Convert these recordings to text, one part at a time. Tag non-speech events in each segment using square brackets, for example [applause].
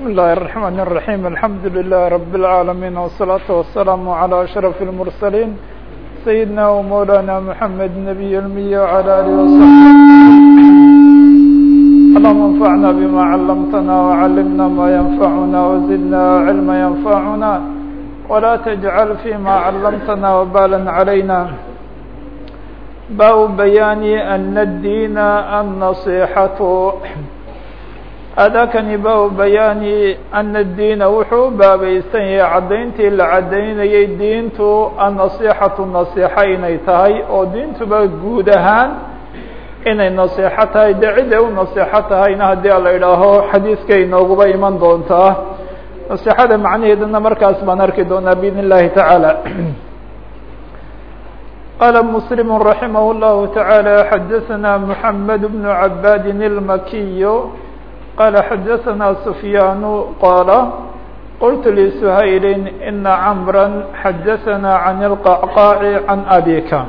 بسم الله الرحمن الرحيم الحمد لله رب العالمين والصلاة والسلام على أشرف المرسلين سيدنا ومولانا محمد نبي المية وعلى آله وصحبه اللهم انفعنا بما علمتنا وعلمنا ما ينفعنا وزدنا علما ينفعنا ولا تجعل فيما علمتنا وبالا علينا bاب بيان أن الدين النصيحة adakani bab bayaani ana الdiina wuxuu u baabaysan yahay caddayntii la caddaynayay diintu annasiixatu nasiixa inay tahay oo diintuba guud ahaan inay nasiixo tahay dee ciday u nasiixo tahayna haddii la idhaaho xadiiska inooguba iman doontaa nasiixada macnaheedana markaas baan arki doonaa biidn الlahi taعaalى qala mslim raximah الlahu taعaalى xadaثna mحamed بن cabad الmakiy قال xdثna سفyان qال qلت لسhayل إن عمرا xdثna عن القعقاع عن أbيka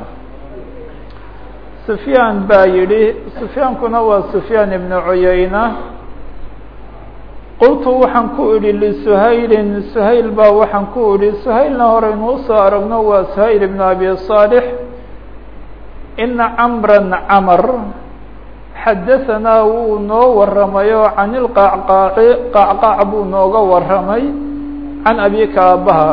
سفyاn baa yihi سفyaankuna waa سفyاn بن عyayنة qلtu waxaan ku idhi لسhayل سhayل ba waxaan ku idhi سhaylna horaynu usoo aragno waa سhayل بن أbي صالح إنa عمرا cmر xadaثanaa wuu noo waramayo can ilqacqaaci qacqaac buu nooga waramay can abika aabbaha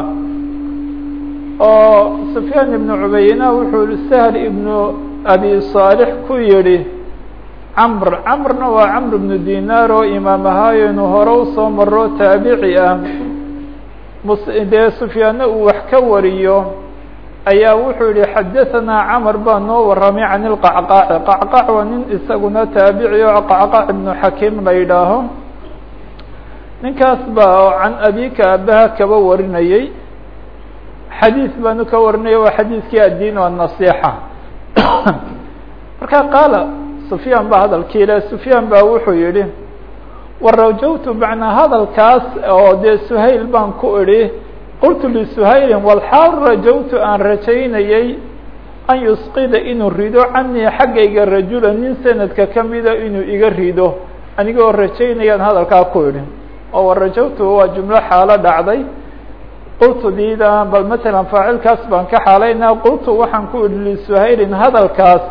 oo sufyaan ibnu cubayna wuxuu sahl ibnu abi saalix ku yihi camr camrna waa camr ibnu dinaar oo imaam ahaayenu hore u soo maro taabici ah. Dee sufyaanna uu wax ka wariyo ayaa wuxuu yihi xadaثanaa camr baa noo waramay can ilqacqaaci qacqaac waa nin isaguna taabici oo qacqaac ibnu xakiim la yidhaaho. Ninkaas baa oo can abika abaha kaba warinayey xadiis baanu ka warinaya waa xadiiskii addiin o nasixa [coughs] marka qaala sufyaan baa hadalkii le sufyaan baa wuxuu yihi warajawtu macnaa hadalkaas oo dee suhayl baan ku idhi qultu lishayli walxaal rajawtu aan rajaynayey an yusqida inuu rido canii xaggayga rajula nin sanadka kamida inuu iga rido anigoo rajaynayaan hadalkaa ku idhi oo warajawtu waa jumlo xaalo dhacday qultu diida bal matalan faacilkaas baan ka xaalaynaa qultu waxaan ku idhi lisuhaylin hadalkaas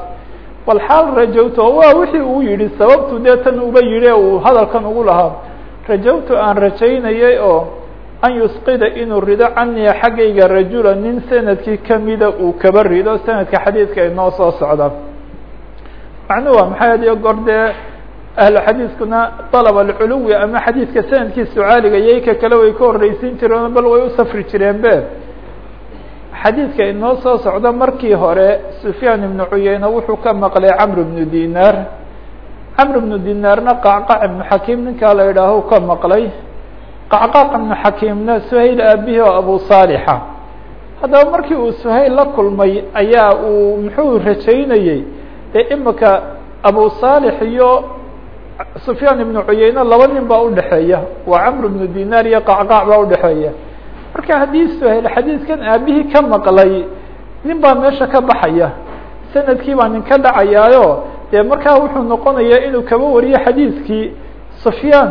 walxaal rajawtu oo waa wixii uu yihi sababtu dee tan uba yihi uu hadalkan ugu lahaa rajawtu aan rajaynayay oo an yusqida inuu rido canii xaggayga rajula nin sannadkii kamida uu kaba rido sanadka xadiidka inoo soo socda macnuhu waa maxay hadiyo goor dee ahlu xadiiskuna dalab alculuwi ama xadiidka sanadkiisu caaliga yayka kale way ka horreysiin jireen bal way u safri jireen be xadiidka inoo soo socda markii hore sufyaan ibnu cuyeyne wuxuu ka maqlay camr ibnu dinaar camr ibnu dinaarna qacqac ibnu xakiim ninkaa la idhaaho ka maqlay qacqaaq ibnu xakiimna suhayl aabihi oo abu saalixa haddaba markii uu suhayl la kulmay ayaa uu muxuu rajaynayey dee imika abu saalix iyo sufyaan ibnu cuyeyne laba nin baa udhexeeya waa camr ibnu dinaar iyo qacqaac baa udhexeeya marka haddii suhayl xadiidkan aabihii ka maqlay nin baa meesha ka baxaya. Sanadkii baa nin ka dhacayaayo dee markaa wuxuu noqonayaa inuu kaba wariyo xadiidkii sufyaan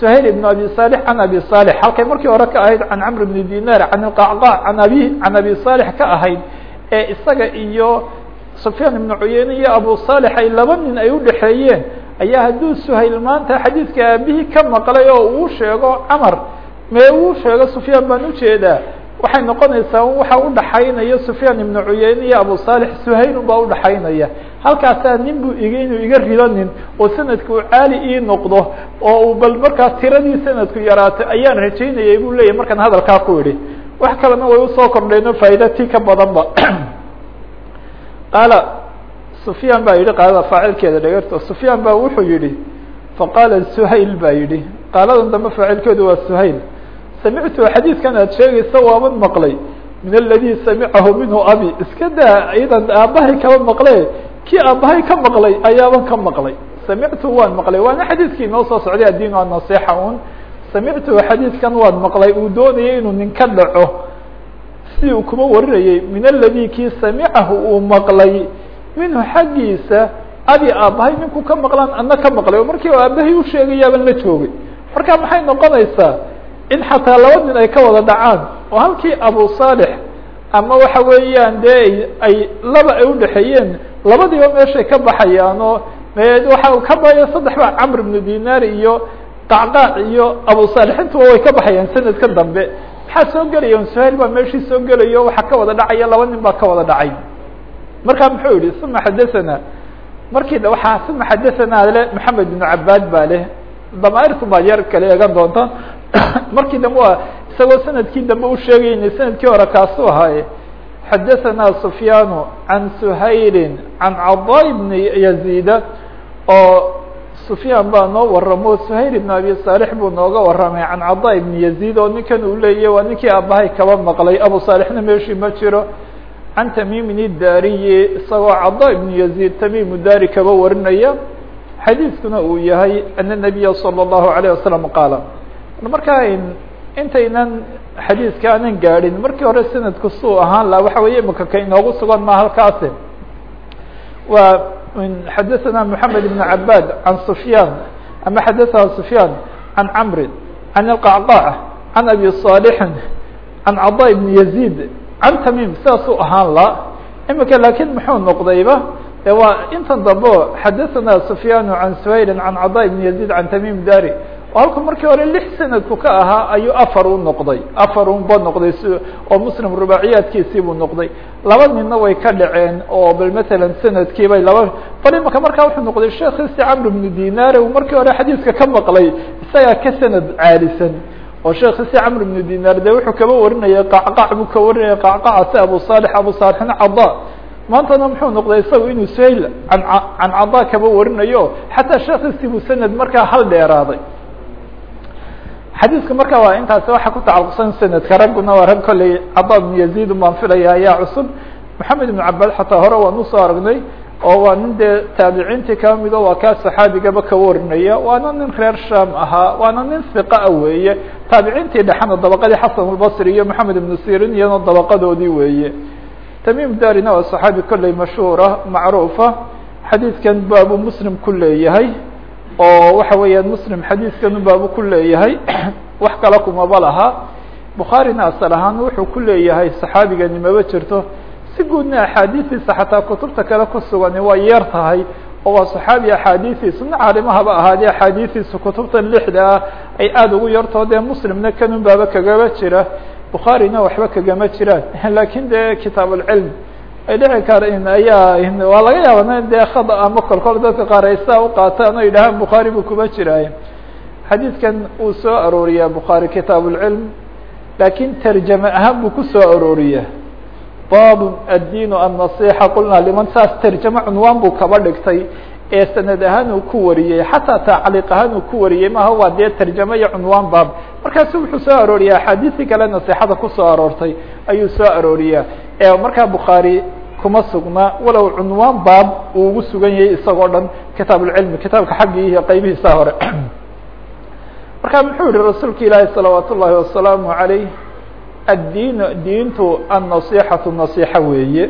سhayl بن abي صالح عن abي صالح halkay markii hore ka ahayd can cمr بن dinar can الqacqاع an abi can abi صالح ka ahayd ee isaga iyo سufyaan iبن cuyeyne iyo abu صالح ay laba nin ay udhexeeyeen ayaa hadduu shayl maanta xadiidka aabihii ka maqlay oo uu sheego cmr mee uu sheego سufyaan baan ujeedaa waxay noqonaysaa waxa udhaxaynaya سufyaan iبن cuyeyne iyo abu صالح shayl baa udhaxaynaya halkaasaa nin buu ig inuu iga rido nin oo sanadku uu caali ii noqdo oo uu bal markaa tiradii sanadku yaraatay ayaan rajaynayay buu leeyahy markaan hadalkaa ku idhi wax kalena way usoo kordheen oo faa'iida ti ka badanba [clears throat] qaala sufyaan baa yihi qaalada faacilkeeda dhegerto sufyaan baa wuxuu yihi faqaala suhayl baa yihi qaaladan dambe faacilkeedu waa suhayl samictu xadiidkan aad sheegaysa waaban maqlay min aladi samicahu minhu abi iska daa idan aabbahay kaba maqle kii aabbahay ka maqlay ayaaban ka maqlay samictu waan maqlay waana xadiidkii inoo soo socday addiin waa nasixa un samictu xadiidkan waan maqlay uu doonayay inuu nin ka dhaco si uu kuma warinayay min aladi kii samicahu uu maqlay minhu xaggiisa abi aabbahay ninkuu ka maqlaan ana ka maqlay oo markii aabahay joogay marka maxay noqonaysaa in xataa laba nin ay ka wada dhacaan oo halkii abu saalix ama waxa weeyaan dee ay laba ay udhexeeyeen labadiiba meeshay ka baxayaan oo waxa ka baya saddex ba camr ibnu dinar iyo qacqaac iyo abu saalix. Intuba way ka baxayaan sanadka dambe. Maxaa soo gelaya suhayl baa meeshii soo gelayo waxaa ka wada dhacaya laba nin baa ka wada dhacay. Marka muxuu yihi uma xadathana markii waxaa uma xadathana le maxamed ibnu cabaad baa leh damaairtu baa yar kale eegan doonta [coughs] markii dambe waa isagoo sanadkii dambe u sheegayna sanadkii hore kaasuu ahaaye xadaثana sufyaanu can suhayli can cadaa bni yaziida oo sufyaan baa noo waramo suhayl ibn abi saalix buu nooga waramay can cadaa ibni yaziid oo ninkan uu leeyahy waa ninkii aabahay kaba maqlay abu saalixna meeshii ma jiro can tamimin idariyi isagoo cadaa ibni yaziid tamimu dari kaba warinaya xadiiskuna uu yahay ana nabiya salى الlahu عalيه wasalam qaala markaa intaynan xadiiska aanan gaadhin markii hore sanadku suu ahaan laha waxa weeye imika ka inoogu sugan ma halkaasi waa xadaثana mحamed بn cabad can sufyaan ama xadaثana sufyaan can camri can اlqacqاc can abi صaalixin can cadaa ibn yaziid can tamim sidaasuu ahaan la imika lakin muxuu noqdayba de waa intan dambe xadaثana sufyaan can suhayli can cadaa ibn yaziid can tamim dari oo markii hore lix sanadku ka ahaa ayuu afar u noqday. Afar unba noqday s oo muslim rubaaciyaadkiisii buu noqday. Laba ninna way ka dhaceen oo bal matalan sannadkii bay laba bal imaka markaa wuxuu noqday sheekhiisi camr ibnu dinaare uu markii hore xadiiska ka maqlay isagaa ka sanad caalisan. Oo sheekhiisi camr ibnu dinaar de wuxuu kaba warinayay qacqac buu ka warinayay qacqacase abu saalix abu saalixna cada maantana muxuu noqday isagu inuu suhayl an can cada kaba warinayo xataa sheekhiisii buu sanad markaa hal dheeraaday xadiiska marka waa intaasi waxa ku tacalluqsan sanadka ragguna waa rag kolley cada ibnu yaziid baan filaya ayaa cusub. Maxamed ibnu cabad xataa hore waan u soo aragnay oo waa nin dee taabiciintii kaba mido waa kaa saxaabigaba ka warinaya waana nin reer sham ahaa waana nin hiqaa weeye. Taabiciintii dhexena dabaqadii xasan albasri iyo maxamed ibnu sirin iyana dabaqadoodii weeye. Tamim darina waa saxaabi kolley mashhuura macruufa. Xadiidkan baabu muslim ku leeyahay oo waxa weeyaan muslim xadiidkan baabu ku leeyahay [clears throat] wax kale kumaba laha. Bukhaarina asal ahaan wuxuu ku leeyahay saxaabigani maba jirto. Si guudna axaadiistiisa xataa kutubta kale ku sugani waa yeer tahay oo waa saxaabi axaadiistiisu nin caalimahaba ahaadee axaadiistiisu kutubta lixda ah ay aada ugu yartoo dee muslimna kanun baaba kagaba jira. Bukhaarina waxba kagama jiraan. [laughs] Lakin de kitaab ay dhici kara in ayaa waa laga yaaba dee khada ama kolkol dadka qaar ay saa uqaataan o yidhahaan bukhaari buu kuma jiraaye xadiidkan uu soo arooriyaa bukhaari kitaab ulcilm laakiin tarjame ahaan buu ku soo arooriya bab addiin annasixa qulna liman saas tarjame cunwaan buu kaba dhigtay ee sanad ahaan uu ku wariyey xataa tacliiq ahaan uu ku wariyey maha waa dee tarjame iyo cunwaan baab. Markaasu wuxuu soo arooriyaa axaadiistii kale nasixada ku soo aroortay ayuu soo arooriyaa. Markaa bukhaari kuma sugna walow cunwaan baab uu ugu sugan yahay isagoo dhan kitaab ulcilmi kitaabka xaggii iyo qeybihiisa hore. [clears throat] Marka muxuu yihi rasuulka ilaahi salawaat ullahi wasalaamu عalayh addiin diintu annasixatu nasixa weeye.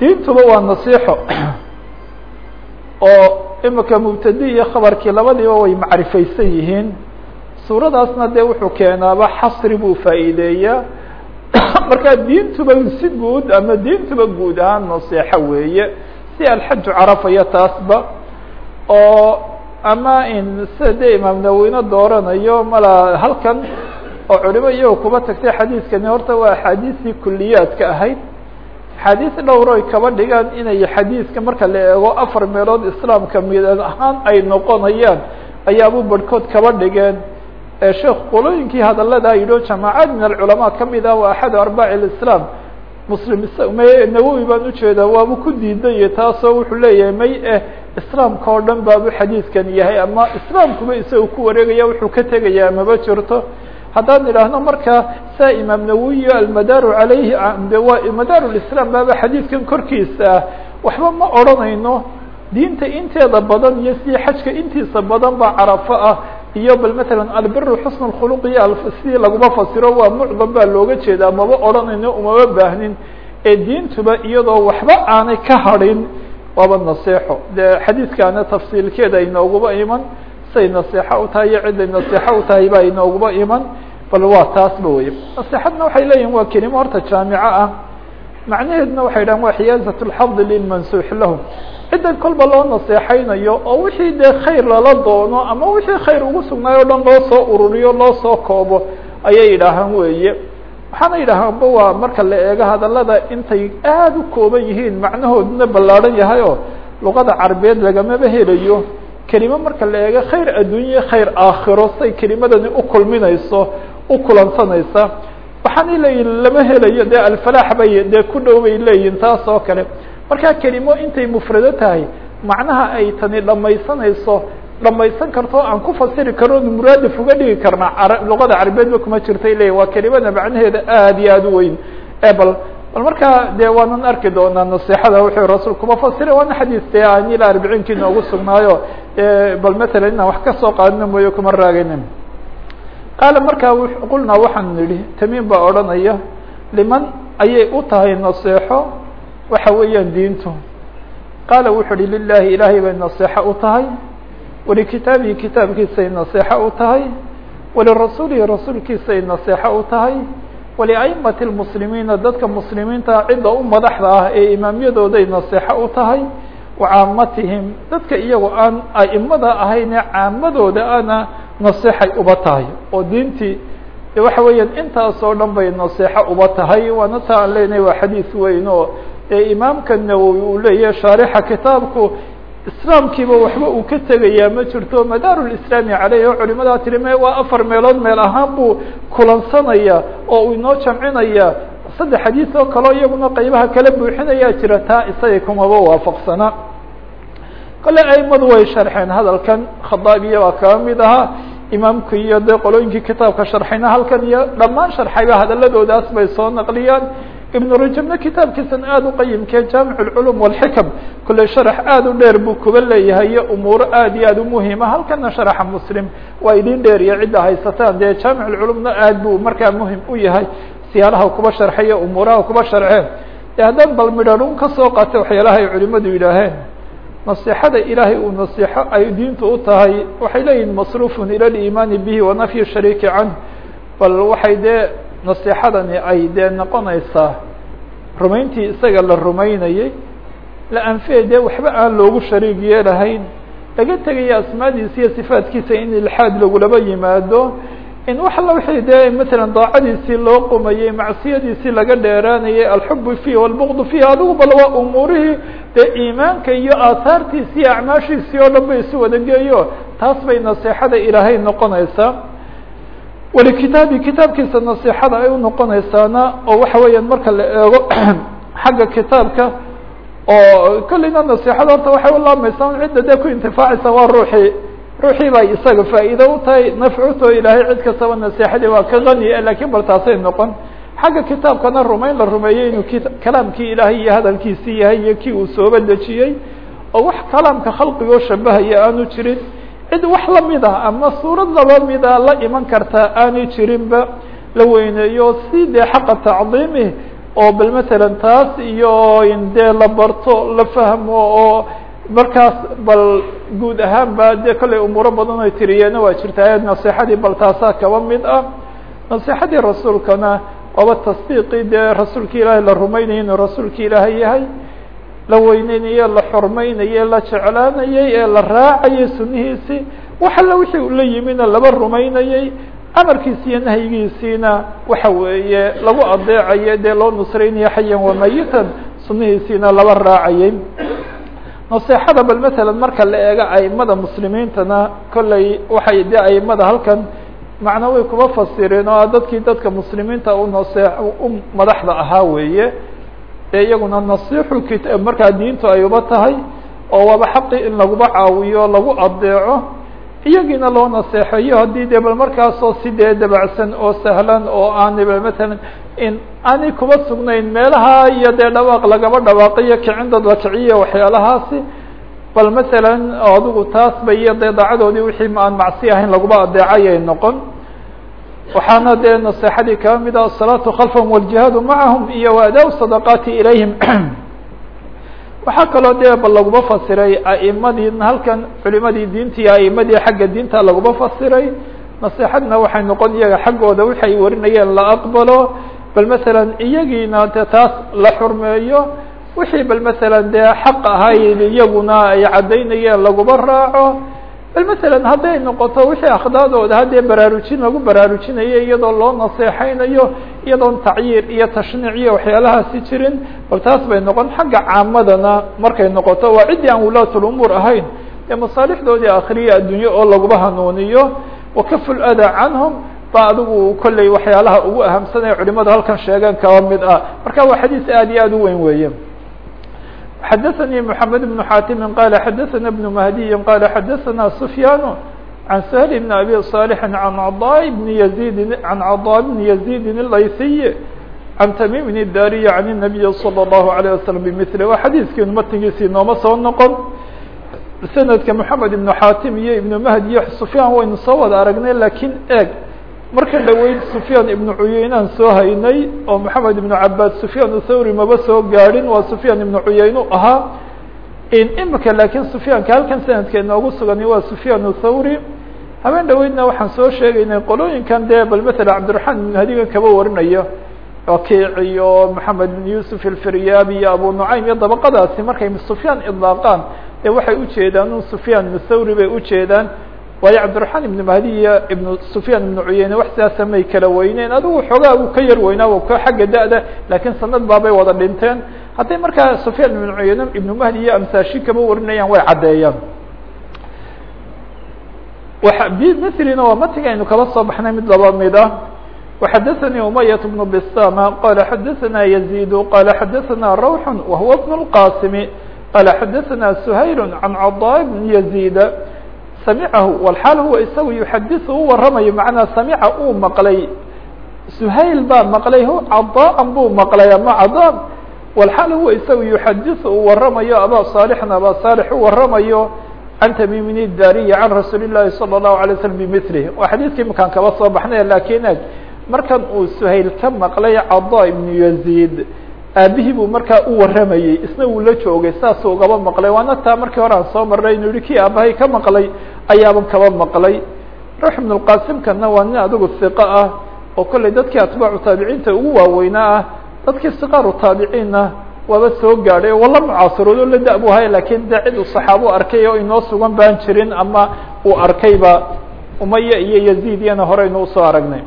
Diintuba waa nasixo [clears throat] oo imika mubtadi iyo khabarkii labadiiba way macrifaysan yihiin. Suuradaasna dee wuxuu keenaaba xasri buu faa'iideeyaa [laughs] marka diintuba si guud ama diintuba guud ahaan nasiixo weeye si alxaju carafaya taasba oo ama in sida dee imaam naweyne dooranayo mala halkan oo culimo iyagoo kuba tagtay xadiiskani horta waa axaadiistii kuliyaadka ahayd. Axaadiis dhowr oy kaba dhigaan inay xadiiska marka la eego afar meelood islaamka midad ahaan ay noqonayaan ayaabuu barhkood kaba dhigeen sheekh qolooyinkii hadaladaa yidhi jamaacad min alculamaa ka mid ah waa axadu arbaaci lislaam muslim nawowi baan u jeedaa waabu ku diidayo taasoo wuxuu leeyahay may eh islaamka oo dhan baabu xadiiskan yahay ama islaamkuba isaga ku wareegaya wuxuu ka tegayaa maba jirto. Haddaan idhaahno marka saa imaam nawowi almadaaru calayhi waa madaaru lislaam baaba xadiidkan korkiisa ah. Waxba ma odranayno diinta inteeda badan iyo sidii xajka intiisa badan baa carafo ah iyo bal matalan albiru xusn اkhuluq iyo sidii laguma fasiro waa mucdam baa looga jeedaa maba odhanayno umama baahnin ee diintuba iyadoo waxba aanay ka hadhin waaba naseexo. De xadiidkaana tafsiilkeeda inooguba iman say naseexo u tahay iyo ciday naseexo u tahay baa inooguba iman bal waa taasba wey naseexadna waxay leeyihiin waa kelimo horta jaamico ah macnaheeduna waxay dhahan waa xiyaazat lxadi lilmansuux lahum. Ciddan kolba loo naseexaynayo oo wixii dee khayr lala doono ama wixii khayr ugu sugnaayo o dhan loo soo ururiyo loo soo koobo ayay yidhaahaan weeye. Waxaana yidhaahaanba waa marka la eego hadallada intay aada u kooban yihiin macnahooduna ballaadhan yahay oo luqada carabeed lagamaba helayo. Kelimo marka la eego khayr adduunye khayr aakhiro say kelimadani u kulminayso u kulansanaysa waxaana leeyihiin lama helayo dee alfalaax bay dee ku dhow bay leeyihiin taas oo kale. Markaa kelimo intay mufrado tahay macnaha ay tani dhamaysanayso dhamaysan karto aan ku fasiri karno muraadif uga dhigi karna. Luqada carabeedba kuma jirtay leeyihiin waa kelimada macnaheeda aada iyo aada u weyn. Ebal bal markaa dee waanan arki doonaa naseexada wuxuu rasuul kuma fasiray waana xadiis aan ilaa arbiciinkii noogu sugnaayo. Bal matalan inaan wax ka soo qaadino mooye kuma raagaynin qaala markaa qulnaa waxaan nidhi tamiim baa odhanaya liman ayay u tahay naseexo waxa weeyaan diintu qaala wuxuu uhi lilahi ilaahay bay naseexo u tahay walikitaabihi kitaabkiisay naseexo u tahay walirasuulihi rasuulkiisay naseexo u tahay waliaimati lmuslimiina dadka muslimiinta cidda u madaxda ah ee imaamyadooday naseexo u tahay wacaamatihim dadka iyagoo aan aimada ahayne caamadooda ana naseexay uba tahay. Oo diintii waxa weeyaan intaasoo dhan bay naseexo uba tahay. Waana taa aan leenahay waa xadiis weyn oo ee imaamka nawowi uu leeyahay shaarixa kitaabku islaamkiiba waxba uu ka tegayaa ma jirto. Madaarulislaami caleyh oo culimadaa tiri me waa afar meelood meel ahaan buu kulansanaya oo uu inoo jamcinaya. Saddex xadiis oo kaleo iyaguna qeybaha kala buuxinayaa jira taa isaga kumaba waafaqsana kale aimadu way sharxeen hadalkan khadaabiya baa kaga mid ahaa imaamku iyo dee qolooyinkii kitaabka sharxayna halkan iyo dhammaan sharxayba hadaladoodaas bay soo naqliyaan ibn rajabna kitaabkiisan aada u qayimkee jaamic اlculum wاlxikam kule sharax aada u dheer buu kuba leeyahay iyo umuuro aad iyo aad umuhima halkana sharaxa muslim waa idin dheer iyo cidda haysataan dee jaamic اlculumna aad buu markaa muhim u yahay siyaalaha kuba sharxeyo umuuraha kuba sharxeen de haddaan bal midharun kasoo qaatay waxyaalaha ay culimadu yidhaaheen naصixada ilaahay uu naصixo ay diintu u tahay waxay leeyihin masruufun ila liimaani bihi wanafyi shariiki canh bal waxay dee naصixadani ay dee noqonaysaa rumayntii isaga la rumaynayey la anfiya dee waxba aan loogu shariig yeelahayn laga tegaya asmaadiisa iyo sifaatkiisa in ilxaad lagulaba yimaado in wax alla wixii dee matalan daacadiisii loo qumayey macsiyadiisii laga dheeraanayay alxubu fiih walbugd fiih adigu bal waa umuurihii iimaanka iyo aahaartiisi acmaashiisii oo dhan ba isu wada geeyo. Taas bay naseexada ilaahay noqonaysaa. Walikitaabi kitaabkiisa naseexada ay u noqonaysaana oo waxa weeyaan marka la eego [clears throat] xagga kitaabka oo kolleyna naseexada horta waxay ulaamaysaa cidda dee ku intifaacaysa waa ruuxii ruuxii bay isaga faa'iide u tahay nafcuto ilaahay cid kastaba naseexadii waa ka qaniya lakiin bal taasay noqon. Xagga kitaabkana rumayn la rumeeyey inuu kalaamkii ilaahay iyo hadalkiisii yahay iyo kii uu sooba dejiyey oo wax kalaamka khalqigoo shabahaya aanu jirin. Cid wax la mid ah ama suurad laba mida la iman kartaa aanay jirinba la weyneeyo si dee xaqa tacdiimih oo bal matalan taas iyo dee la barto la fahmo oo markaas bal guud ahaan ba dee kollay umuuro badan ay tiriyeena waa jirta naseexadii bal taasaa kaba mid ah. Naseexadii rasuulkana waaba tasdiiqii dee rasuulki ilaahay la rumaynayay inuu rasuulki ilaahay yahay la weyneynaye la xormeynayey la jeclaanayey ee la raacayay sunihiisii wax alla wixii ula yimina laba rumaynayey amarkiisi iyo nahyigiisiina waxa weeye lagu adeecaye dee loo nusraynayo xayan wamayitan sunihiisiina laba raacayey naseexada bal matalan marka la eego aimada muslimiintana kolley waxay de aimada halkan macno way kuba fasireen oo dadkii dadka muslimiinta u nasee u madaxda ahaa weeye ee iyaguna nasixu kit markaa diintu ay tahay oo waaba xaqi in laguba caawiyo lagu adeeco iyagiina loo naseexeeyo haddii de bal markaasoo si dee dabacsan oo sahlan oo aanay bal matalan in aanay kuba sugnayn meelaha iyo dee dhawaaq lagaba dhawaaqiyo kicin dad la kiciyo waxyaalahaasi. Bal matalan adigu taas ba iyo dee daacadoodii wixii aan macsi ahayn laguba adeecayay noqon. Waxaana dee naseexadii kaba mid ah asalaatu khalfahum waljihaadu macahum iyo waadaau sadaqaati ilayhim [clears throat] waxaa kaloo dee ba laguma fasiray a'imadii halkan culimadii diinta iyo a'imadii xagga diinta laguma fasiray. Naseexadna waxay noqon iyaga xaggooda waxay warinayeen la aqbalo. Bal masalan iyagiina de taas la xurmeeyo. Wixii bal masalan dee xaq ahayd iyaguna ay caddaynayeen laguma raaco bal masalan hadday noqoto wixii akhdaadooda haddee baraarujin lagu baraarujinayo iyadoo loo naseexaynayo iyadoon tacyiir iyo tashniic waxyaalahaasi jirin bal taas bay noqon xagga caamadana markay noqoto. Waa ciddii aan wulaat lumuur ahayn. Ee masaalixdoodii akhriya addunye oo laguba hanuuniyo wakafu lada canhum ba adigu kolley waxyaalaha ugu ahamsanaya culimadu halkan sheegeen kaba mid ah. Marka waa xadiis aad iyo aad u weyn weeye xadaثnي محamed بن xاtimi qal xadaثna بن mahdiyi qal xadaثna سfyaan عan سهل بن أbي صالح عan cضاء بن يزيد عan cضاء بن يزيد الlayثي عan تmيم الdاriي عan النبي صلى الله عليه وسلم بmثله waa xadiiskiinu matngiisii nooma soo noqon sanadka محamed iبن xatim iyo iبن mahdi iyo سfyaan waynu soo wada aragnay lakin eeg marka dhaweyd sufyaan ibnu cuyeynean soo haynay oo maxamed ibnu cabaas sufyaan uthawri maba soo gaadhin waa sufyaan ibnu cuyeyne u ahaa imika laakiin sufyaanka halkan sanadka inoogu sugani waa sufyaan uthawri habeen dhaweydna waxaan soo sheegaynay qolooyinkan dee bal maala cabdiraxmaan ibnu hadiga kaba warinaya. Wakiic iyo maxamed ibn yuusuf ilfiryaabi iyo abu nucaym iyo dabaqadaasi markay sufyaan ilaaqaan dee waxay ujeedaan un sufyaan thawri bay ujeedaan waayo cabdiرaحman iبn mahdi iyo ibn سfyaan iبn cuyeyne wax sidaasa may kala weyneen adigu xoogaa uu ka yar weynaa ka xagga da-da lakin sanad baabay wada dhinteen hadday markaa سfyaan iبn cuyeyne ibn mahdi iyo amsaashi kama warinayaan way caddeeyaan bmlina waa matiga aynu kala soo baxnay mid laba mid ah وxadaثnي umayaة بن bsama qala xadaثna يزيd qala xadaثna rawح wahuwa بن الqاsim qala xadaثna سhayl عan cضاء بن يزيد samicahu wlxaal huwa isagu yuxadiث u waramayo macnaa samica uu maqlay suhayl baa maqlay cadaan buu maqlay ama cadaan wlxaal huwa isagu yuxadiث uu waramayo aba صaalixna aba صaalix u waramayo can tamimin idariyi can rasuuli الlahi salى الlahu عalيه slm bmilih waa xadiiskii imakaan kaba soo baxnay lakin eg markan uu suhayl ka maqlay cada ibnu yaziid aabihii buu markaa u waramayey isna wuu la joogay saasuu ugaba maqlay. Waana taa markii hore aan soo marnay inu yihi kii aabahay ka maqlay ayaaban kaba maqlay. Ruux ibn اlqasimkana waa nin adigu hiqo ah oo kollay dadkii atbaacu taabiciinta ugu waaweynaa ah dadkii siqaaru taabiciinna waaba soo gaadhay oo wala mucaasiroodo la da- bu haya laakiin de cid uu saxaabo arkay oo inoo sugan baan jirin ama uu arkayba umaya iyo yaziid iyana horeynu u soo aragnay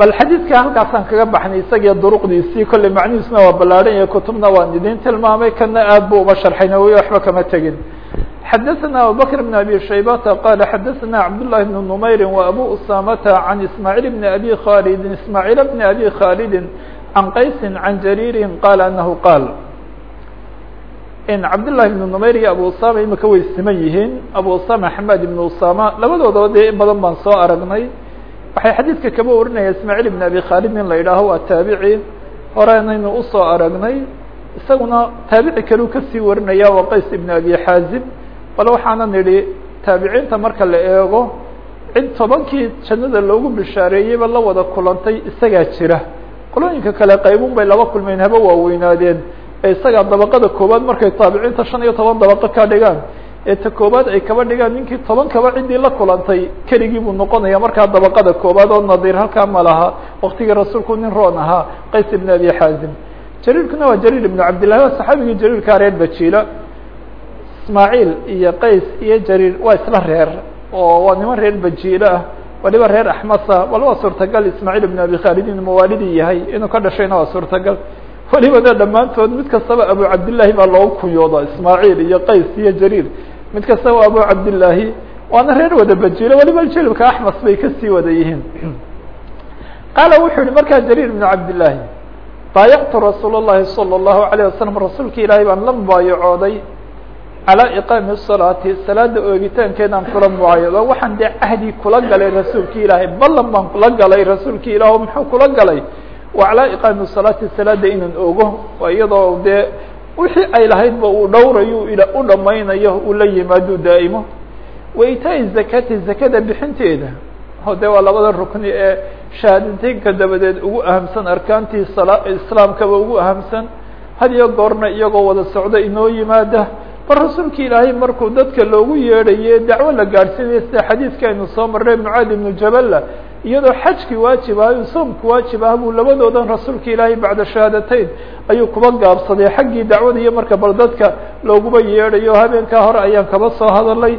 bal xadiidka halkaasaan kaga baxnay isagiyo duruqdiisii kolley macnihiisna waa ballaadhan yahay kutubna waan idin tilmaamay kana aad bu uba sharxay nawowi waxba kama tegin xadaثna abubakr بn abi shaybata qala xadaثna cabdالlahi بn نmayri wa abu usamata can ismaaعiil bn abi khalidi ismaaعiil bn abi khalidi can qaysi can jariiri qala anahu qaal in cabdالlahi بn نmayr iyo abu usama imika way siman yihiin abu usama xamed ibn usama labadoodaba dee in badan baan soo aragnay waxay xadiidka kaba warinaya ismaaعiil ibn abi khalid nin la yidhaaho waa taabici. Horenaynu u soo aragnay isaguna taabici kaleu ka sii warinaya waa qays ibn abi xaazim bal waxaana nidhi taabiciinta marka la eego cid tobankii jannada loogu bishaareeyeyba la wada kulantay isagaa jira. Qolooyinka kale qaybun bay laba kulmeen haba waaweynaadeen. Ee isagaa dabaqada koowaad markay taabiciinta shan iyo toban dabaqo ka dhigaan ee ta koobaad ay kaba dhigaan ninkii toban kaba ciddii la kulantay keligii buu noqonaya markaa dabaqada koobaad oo nadiir halkaa ma laha. Waktigii rasuulku nin roon ahaa qays ibn abi xaazim jariirkuna waa jariir ibnu cabdillahi waa saxaabigii jariirkaa reer bajiila ismaaciil iyo qays iyo jariir waa isla reer oo waa niman reer bajiilo ah waliba reer axmasa bal waa suurtagal ismaaciil ibn abi khalid inuu mawaalidii yahay inuu ka dhashayna waa suurtagal. Walibana dhammaantood mid kastaba abu cabdillaahi baa loogu kunyooda ismaaciil iyo qays iyo jariir mid kastaba abu cabdillaahi waana reer wada bajiilo waliba jelibka axmas bay kasii wada yihiin qaala wuxuu yihi markaa jariir ibnu cabdillaahi baayactu rasuul الlahi salى الlahu عalيه wasalam rasuulka ilaahay baan la mubaayacooday calىa iqaami الsalaati salaada oogitaankeedaan kula mubaayado waxaan dee cahdi kula galay rasuulka ilaahay ballan baan kula galay rasuulka ilaah muxuu kula galay wa calىa iqaami الsalaati salaada inaan ogo iyadoo dee wixii ay lahaydba uu dhowrayo u dhamaynayo uu la yimaado daa'imo. Wa itaa zakati zakada bixinteeda. De waa labada rukni ee shahaadateynka dabadeed ugu ahamsan arkaantii islaamkaba ugu ahamsan. Had iyo goorna iyagoo wada socda inoo yimaada. Bal rasuulka ilaahay markuu dadka loogu yeedhaye dacwo la gaadhsiinaya sida xadiidka aynu soo marray mucaad ibnu jaballa iyadoo xajkii waajib ah soomku waajib ah buu labadoodan rasuulka ilaahay bacda shahaadateyn ayuu kuba gaabsaday xaggii dacwada iyo marka bal dadka looguba yeedhayo habeenkaa hore ayaan kaba soo hadalay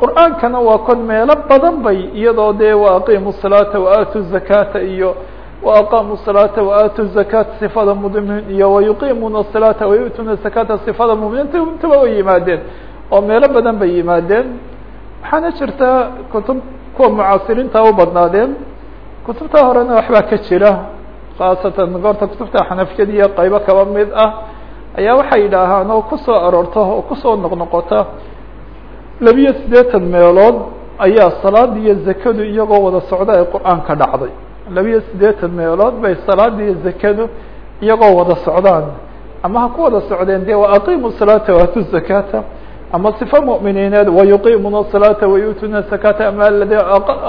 qur'aankana waa kon meelo badan bay iyadoo dee waaqimu salaata waaatu zakata iyo waaqamu salaata waaatu zakata sifada muminiin iyo wayuqimuuna salaata wayu'tuuna zakata sifada muminiinta intaba way yimaadeen oo meelo badan bay yimaadeen. Waxaana jirta kutub kuwa mucaasiriinta u badnaadeen. Kutubta horena waxbaa ka jira khaasatan goorta kutubta xanafiyada iyo qaybo kaba mid ah ayaa waxay yidhaahaan oo kusoo aroorta oo kusoo noqnoqota labiyo siddeetan meelood ayaa salaada iyo zakadu iyagoo wada socda ay qur-aanka dhacday labiyo siddeetan meelood bay salaada iyo zakadu iyagoo wada socdaan ama ha ku wada socdeen dee wa aqimu salaata waatu zakata ama صifa mؤminiineed wayuqimuna الصalaata wayuutuna zakata ama aladi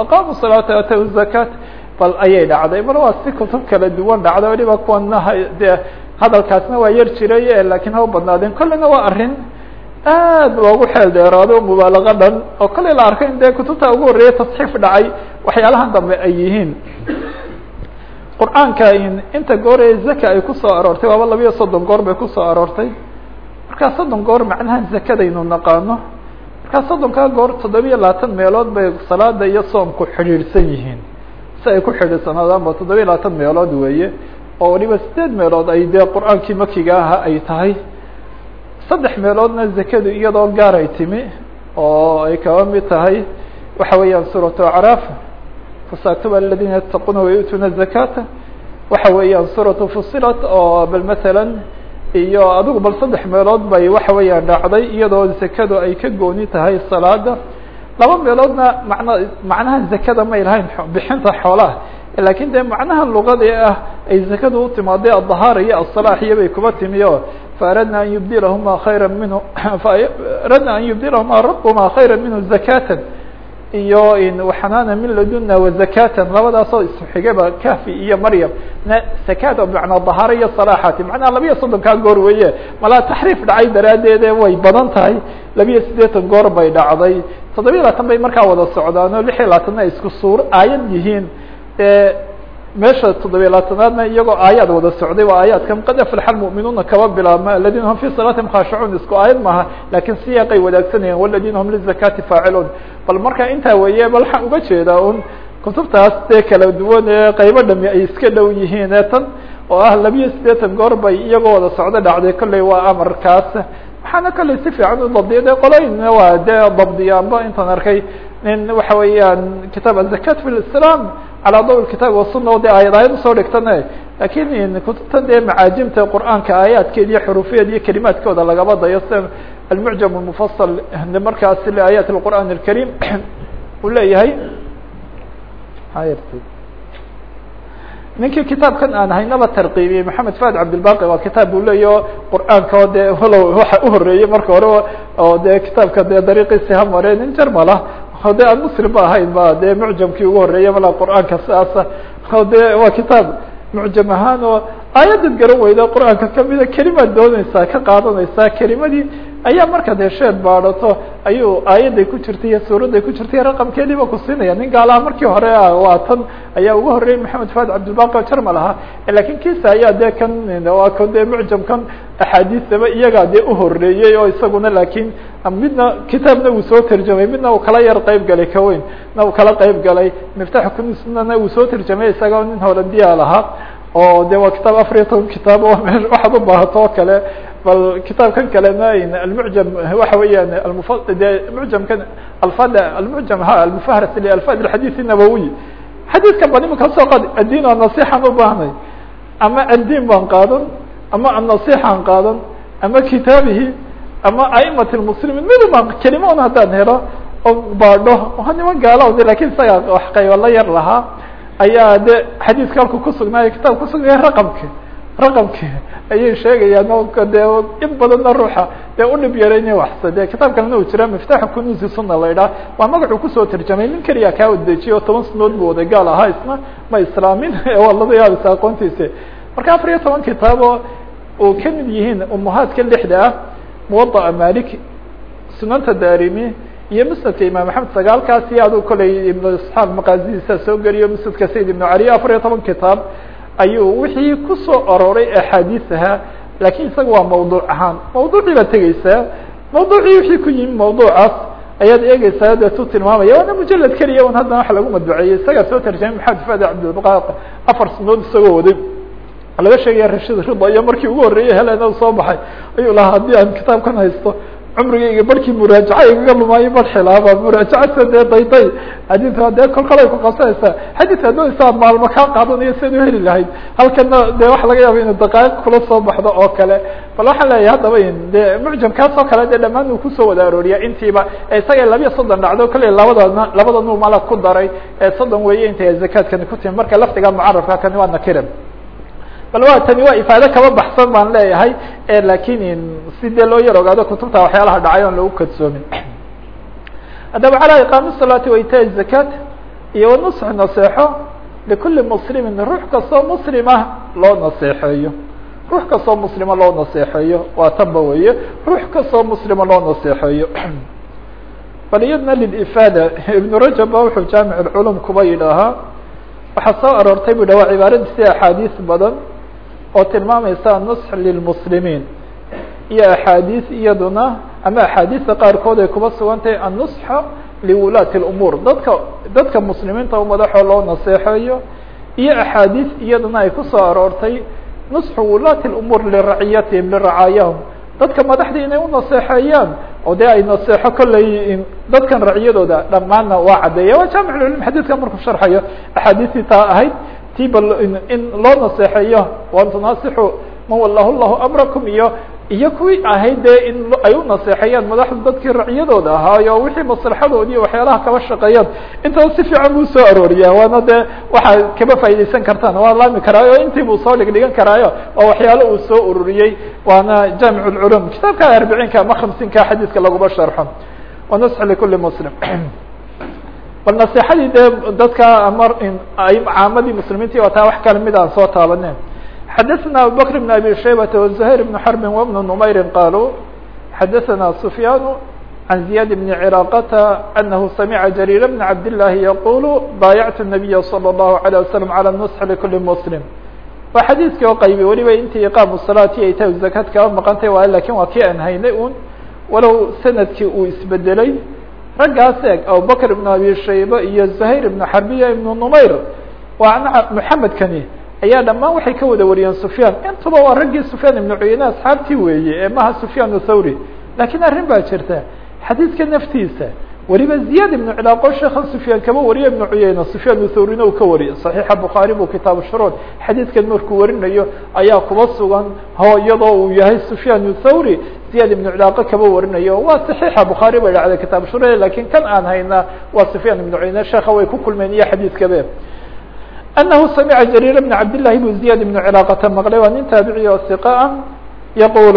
aqamu salaata atau zakat bal ayay dhacday. Mar waa si kutub kala duwan dhacda waliba kuwana dee hadalkaasna waa yar jiray lakiin ha u badnaadeen. Kolleyna waa arrin aad loogu xeel dheeraado mubaalago dhan oo kolley la arkay in dee kutubta ugu horreeya tasxiif dhacay. Waxyaalahan dambe ay yihiin. Qur'aanka inta goor ee zaka ay ku soo aroortay waaba labiyo soddon goor bay ku soo aroortay. Markaa soddon goor macnaha zakadaynu naqaano. Markaa soddonkaa goor toddobiyo labaatan meelood bay salaada iyo soomku xidhiidhsan yihiin si ay ku xidhiidhsanaadaanba toddobiyo labaatan meelood weeye oo waliba sideed meelood ay dee qur'aankii makiga aha ay tahay. Saddex meeloodna zakadu iyadoo gaar ay timi oo ay kaba mid tahay waxa weeyaan suuratu acraaf fasaatuba aladina yataquna wayu'tuuna zakata. Waxa weeyaan suuratu fusilat oo bal masalan iyo adigu bal saddex meelood bay waxa weeyaan dhacday iyadoo zakadu ay ka gooni tahay salaada laba meeloodna macna macnaha zakada may lahayn bixinta xoolaha. Lakin dee macnaha lugadii ah ay zakadu u timaaday adahaara iyo asalaax iyo bay kuba faaradna an yubdilahuma khayra minhu aradna an yubdilahuma [clears throat] rabhuma khayra minhu zakatan iyo xanaana min laduna wazakatan labadaasoo isxigaba kafi iyo maryam. Oo bimacnaa dahaara iyo salaaxati macnaha labiyo soddonkaa goor weeye. Malaa taxriif dhacay daraaddeede way badan tahay. Labiyo siddeetan goor bay dhacday. Toddobiya labaatan bay markaa wada socdaan oo lix iyo labaatanna ay isku suur aayad yihiin meesha toddobiya labaatanaadna iyagoo aayaad wada socday waa aayaadkan qad aflaxa lmu'minuuna kaba bilaabma aladina hum fi salaatihim khaashicuun isku aayad maaha laakiin siyaaqay wadaagsanayaan waladina hum lizakati faaciluun. Bal marka intaa weeye bal waxaan uga jeedaa un kutubtaas dee kala duwan ee qaybo dhami ay iska dhow yihiin tan oo ah labiyo siddeetan goor iyagoo wada socdo dhacday kolley waa amarkaas. Waxaana kolley si fiican u dabdiya de qoloyna waa dee dabdiyaanba intaan arkay nin waxa weeyaan kitaab azakat fi lislam calaa daw kitaab wasuna de aayad aayad u soo dhigtane laakiin kutubtan dee macaajimta qur'aanka aayaadkeeda iyo xurufiyeed iyo kelimaadkooda lagaba dayo sida almucjam mufasal markaas liaayaat اlqur'an اlkarim uu leeyahay ninkii kitaabkan aan haynaba tarqiibiyey maxamed fad cabdilbaqi waa kitaab uu leeyaho qur'aanka o dee walow waxa uhoreeyey marka hore oo dee kitaabka dee dariiqiisi ha mare nin jarmal ah o de aan muslim ba ahayn ba dee mucjamkii ugu horreeyay mala qur'aanka sidaasa o de waa kitaab mucjam ahaan oo aayadad garan weyda qur'aanka kamida kelimaad doonaysaa ka qaadanaysaa kelimadii ayaa marka dee sheed baadhato ayuu aayadday ku jirtay iyo suuradday ku jirtay raqamkeediiba ku siinaya. Nin gaalaha markii hore waa tan ayaa ugu horreeyay maxamed fad cabdilbaqi jarmal ahaa laakiin kiisa ayaa dee kan waa kan dee mucjamkan axaadiisaba iyagaa dee uhoreeyey oo isaguna laakiin midna kitaabna uu soo terjamay midna uu kala yar qeyb galay kaweyn na uu kala qeyb galay. Miftax kunisnana uu soo terjamay isagao nin holandiya lahaa oo de waa kitaab afar iyo toban kitaab o waxaad u baahato o kale bal kitaabkan kalena almucjam waxa weeyaan almuf de mucjamkan alfad almucjam ha almufahras alfad alxadith nabawiy xadiidka ban imika soo qad addiin oo nasixan u baahnay. Ama addiin baan qaadan ama annasixan qaadan ama kitaabihi ama aimat lmuslimiin miduma kelima un haddaan helo oo baadho waa niman gaala laakiin isaga wax qayba la yar lahaa ayaa de xadiidka halku kusugnaayo kitaab kusugnaya raqamki raqamki ayay sheegayaan o de in badanna ruuxa dee udhib yarayna waxsa de kitaab kalena uu jira miftaxu kunuusi suna la idhaha waa magacuu ku soo terjamay nin keliya kaa wadejiye oo toban sanood buu waday gaal ahaa isna ma islaamin [laughs] waa laba yaabisa aqoontiisa. Marka afar iyo toban kitaabo oo ka mid yihiin umuhaadka lixda ah muwadaa malik sunanta darimi iyo musnadka imaam maxamed sagaalkaasi adu koley ibnu isxaaq maqaasidiisa soo geliyo musnadka sayid ibnu cali afar iyo toban kitaab ayuu wixii ku soo aroray axaadiis ahaa laakiin isaga waa mawduuc ahaan. Mawduucii baad tegeysaa mawduucii wixii ku yimi mawduucaas ayaad eegeysaa deetu tilmaamaya waana mujalad keliya un haddana wax lagu madbuceeyey isagaa soo tarjamay maxamed fadi cabdilbaqaaq afar sanadood isagoo waday. Laga sheegaya rashid rida iyo markii ugu horreeyey helena soo baxay ayuu lahaa haddii aan kitaabkan haysto cumrigayga barkii muraajaca igaga lumaayo bar xilaaba muraajacasa dee dayday xadiidka dee kol kale ay ku qabsanaysaa xadiidka hadduu isaa maalmo kaa qaadanayo siad u heli lahayd halkana dee waxa laga yaaba inu daqaaiq kula soo baxdo oo kale. Bal waxaan leeyahay haddaba de mucjamkaas oo kale dee dhamaan uu ku soo wada arooriya intiiba. Isaga labiya soddon dhacdo kale labada labada nu mala ku daray. Ee soddon weeye intay zakaadkani ku timi marka lafdiga mucarafka kani waa nakiran bal waa tani waa ifaade kaba baxsan baan leeyahay laakiin si dee loo yar ogaado kutubta waxyaalaha dhacay oon lagu kadsoomin. [clears throat] Haddaba calaa iqaami salaati waita zakat iyo wanusx naseexo likuli muslimin ruux kastoo muslimah loo naseexeeyo. Ruux kastoo muslima loo naseexeeyo waa tanba weeye. Ruux kastoo muslima loo naseexeeyo. [clears throat] Bal iyadna lilifaada ibnu rajab ba wuxuu jaamic lculum kuba yidhaahaa. Waxaa soo aroortay bu yidhah waa cibaaradiisi axaadiis badan oo tilmaamaysa nusx lilmuslimiin. Iyo axaadiis iyaduna ama axaadiista qaarkood ay kuba sugan annusxa liwulaati اlumuur dadka dadka muslimiinta madaxoo loo naseexeeyo iyo axaadiis iyaduna ay ku soo aroortay nusxu wulaati اlumuur liraciyatihim liracaayahum. Dadka madaxdii inay u naseexeeyaan oo dee ay naseexo kolley dadkan raciyadooda dhammaanna waa caddeeya waa jaamic lcilm xadiidka markuu sharxayo axaadiistii taa ahayd tiba in loo naseexeeyo wan tunaasixu man wallahu llahu amrakum iyo iyo kuwii ahayd dee in ay u naseexeeyaan madaxdu dadkii racyadooda ahaayo wixii maslaxadoodi iyo waxyaalaha kaba shaqeeyaan. Intaba si fiican buu soo arooriyaa waana dee waxaa kaba faa'idaysan kartaan waa laami karaayo intii buu soo dhigdhigan karaayo waa waxyaalo uu soo ururiyey waana jaamic lculum kitaabka arbiciinka ama hamsiinka xadiiska laguma sharxo. Wanasx likuli muslim [clears throat] bal naseexadii dee dadka ama caamadii muslimiinti waa taa wax kale mid aan soo taabanen xadaثna abubakr بn abi shaybata وزuhayr بn xrbi وبn نmayri qaluu xadaثna sufyaan عan ziyad bn cراaqta anahu samica jarيir bn cabd الlahi yaqul baayactu النabiya slى الlahu عalيه waslم عalى النصح likuli mslim waa xadiiskii oo qaybi weliba intii iqaamu salaati ay tahay zakad kaba maqantay waay lakin waa kii aan haynay un walow sanadkii uu isbedelay raggaas eeg abubakr ibn abi shayba iyo zuhayr ibn xarbiya ibn numayr. Waa moxamedkani ayaa dhammaan waxay ka wada wariyeen sufyaan. Intuba waa raggii sufyaan ibnu cuyeyne asxaabtii weeye ee maha sufyaan thawri lakiin arrin baa jirta xadiidka naftiisa weliba ziyad ibnu cilaaqo sheekhan sufyaan kaba wariye ibnu cuyeyne sufyaan thawrina uu ka wariyey. Saxiixa bukhaari buu kitaabu shuruud. Xadiidkan markuu warinayo ayaa kuba sugan ho uu yahay sufyaan thawri ziyad ibnu cilaaqo kaba warinayo waa saxiixa bukhaari bay dhacday kitaabu shuruud lakin kan aan hayna waa sufyaan ibnu cuyeyne sheekha way ku kulmeen iyo xadiidkabe أنه سمع جرير بن عبد الله بن زياد بن cلاaqة مqلay waa nin taaبعي oo ثقة ah يقول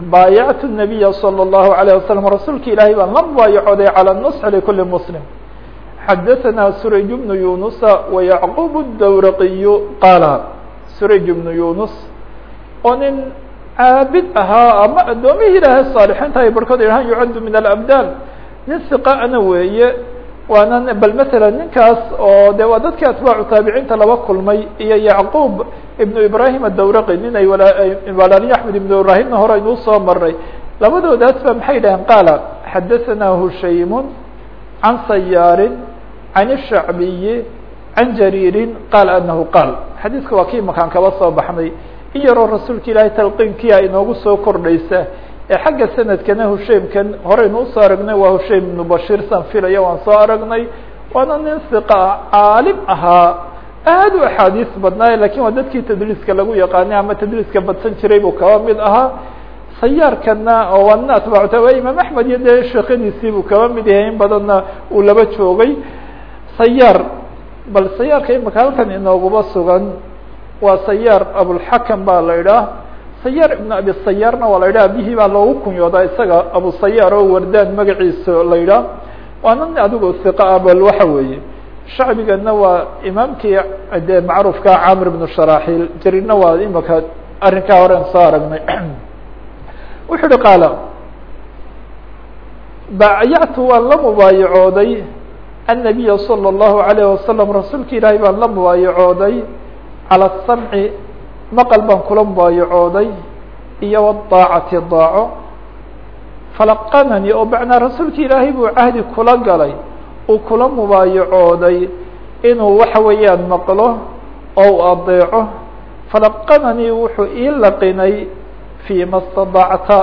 باaيعت النبي صلى الله عليه وسلم رasuulka ilaahay baan la mubاayacooday على النصح لكuلi مسلم xdثnا سريج بن يونس ويعقوب الدورقي qاaل سريج بن يونس oo nin caabid ahaa ama addoomihii ilaahay saalixiinta ay barhkood idhahaan yucaddu min alabdaal. Nin hiqana weeye waana bal matala ninkaas oo de waa dadkii atbaacu taabiciinta laba kulmay iyo yacquub ibnu ibrahim adawraqi nin ay walaalin axmed ibnu ibraahimna hore aynuu soo marnay labadoodaas maxay yidhaheen qaala xadahanaa hushaymun can sayaarin can ishacbiyi can jariirin. Qaala anahu qaal. Xadiiska waa kii makaan kaba soo baxnay in yaroo rasuulka ilaahay talqiinkia inoogu soo kordhaysa ee xagga sanadkana hushaymkan horeynu u soo aragnay waa hushaym ibnu bashir san filaya waan soo aragnay waana nin hiqa caalim ahaa. Aad u axaadiis badnaaye laakiin waa dadkii tadriiska lagu yaqaanay ama tadriiska badsan jiray buu kaba mid ahaa. Sayaarkana oo waa nin atbacta waa imaam axmed iyo dee sheekadiisii buu kaba mid yahay in badanna uu laba joogay. Sayaar bal sayaarka imaka halkan inooguba sugan waa sayaar abulxakam baa la idhaah sayaar ibn abi sayaarna waa la yidhah abihii baa loogu kunyoodaa isaga abu sayaar oo wardaan magaciisa la yidhaah. Waana nin adigu hiqa ah bal waxa weeye. Shacbigana waa imaamkii dee macruufka camr ibnu sharaxiil jariirna waa imaka arrinkaa horen soo aragnay. [clears throat] Wuxuu uhi qaala baayactu waan la mubaayacooday. Annabiya salى اllahu alayh wasalam rasuulka ilaahay baan la mubaayacooday calى asamci maqal baan kula mubaayacooday iyo wadaacati daaco falaqanani oo macnaa rasuulka ilaahay buu cahdi kula galay uu kula mubaayacooday inuu waxa weeyaan maqlo oo u adeeco falaqananii wuxuu ii laqinay fii ma stadacta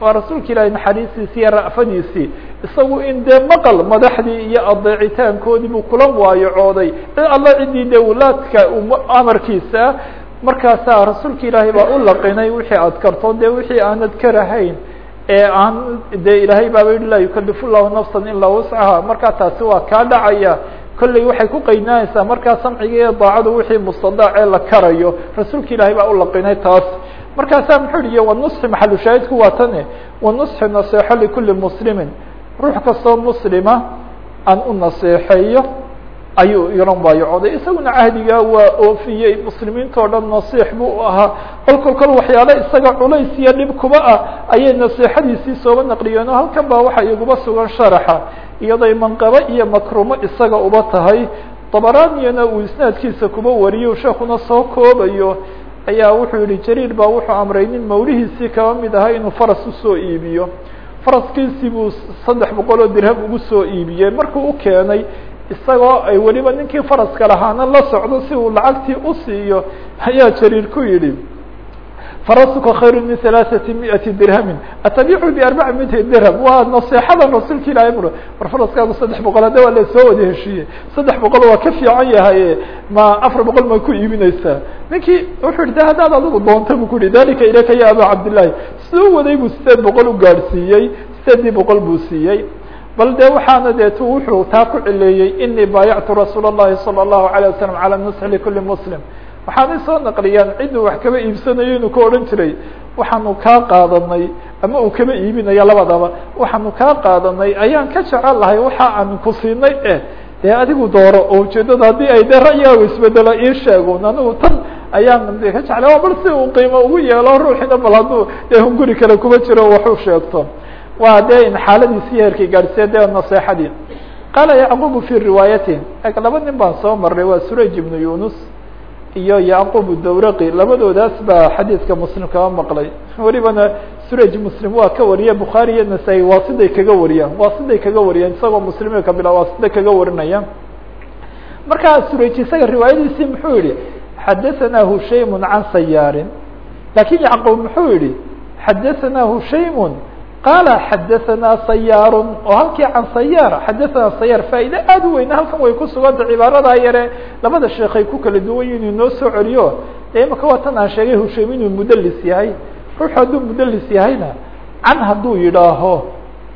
waa rasuulka ilaahay naxariistiisii iyo ra'fadiisii isagu in dee maqal madaxdii iyo adeecitaankoodii buu kula mubaayacooday alla ciddii dee wulaadka amarkiisa markaasaa rasuulka ilaahay baa u laqinay wixii aad karto dee wixii aanad karahayn ee aan dee ilaahay baaba yihi laa yukalifu llahu nafsan ilaa wuscaha markaa taasi waa kaa dhacaya. Kolley waxay ku qeydnaanaysaa markaa samciga iyo daacadu wixii mustadaac ee la karayo. Rasuulka ilaahay baa u laqinay taas. Markaasaa muxuu yihi wanusxi maxalu shaahidku waa tane wanusxi naseexo likuli muslimin ruux kastoo muslima aan u naseexeeyo ayuu ila mubaayacooday isaguna cahdigaa waa oofiyey muslimiinta o dhan nasiix buu ahaa. Kol kol kol waxyaale isaga culays iyo dhib kuba ah ayay naseexadiisii sooba naqliyeen oo halkan baa waxa iguba sugan sharaxa. Iyaday manqabo iyo makrumo isaga uba tahay. Dabaraaniyana uu isnaadkiisa kuba wariyo sheekuna soo koobayo. Ayaa wuxuu yihi jariir baa wuxuu amray nin mawlihiisii kaba mid ahaa inuu faras u soo iibiyo faraskiisii buu saddex boqol oo dirham ugu soo iibiyey. Markuu u keenay isagoo ay weliba ninkii faraska lahaana la socdo si uu lacagtii u siiyo ayaa jariir ku yidhi farasuka khayru min halaaثati miati dirhamin atabicu biarbaca miati dirham waa naseexada rasuulka ilahay bur war faraskaagu saddex boqol hadda waa lasoo wada heshiiyey saddex boqol waa ka fiican yahay ma afar boqol ma ku iibinaysaa ninkii wuxuu yihi de haddaad adigu doonta bu ku yihi dalika ilayka ya aba cabdillahi siduu waday buu sideed boqol u gaadhsiiyey sideedii boqol buu siiyey bal de waxaana deetu wuxuu taa ku cileeyey inii baayactu rasuul الlahi salى الlahu عalيه wasalam calى nusxi likuli muslim waxaanay soo naqliyaan cidduu wax kaba iibsanayo inuu ka odhan jiray. Waxaanu kaa qaadanay ama uu kaba iibinaya labadaba. Waxaanu kaa qaadanay ayaan ka jecel lahay waxa aan ku siinay eh dee adigu dooro oo ujeedada haddii ay de ra'yigaagu isbedelo ii sheegun anigu tan ayaan ka jeclay waa bal si uu qiimo ugu yeelo ruuxina bal hadduu dee hunguri kale kuma jiro waxu sheegto. Waa dee xaaladiisi heerkii gaadhsiya dee naseexadii. Qaala yacqubu fi riwaayati laba nin baan soo marray waa suraj ibnu yunus iyo yacqub dawraqi labadoodaas baa xadiidka muslim kaba maqlay. Welibana suraj muslim waa ka wariya bukhaari iyo nasaa-i waa siday kaga wariyaan waa siday kaga wariyaan isagoo muslimiin ka waa sida kaga warinaya markaa suraj isaga riwaayadiisii muxuu yihi xadaثana hushaymu can sayaarin laakiin yacqub muxuu yihi xadaثana hushaymu qaala xadaثana sayaar oo halkii can sayaar xadaثana sayaar faa'iide aada u weyne halkan way ku suganta cibaaradaa yare labada sheekay ku kala duwan yihiin inuu soo celiyo de imaka waa aan sheegay hushaym inuu mudelis yahay ruux hadduu mudelis yahayna can hadduu yidhaaho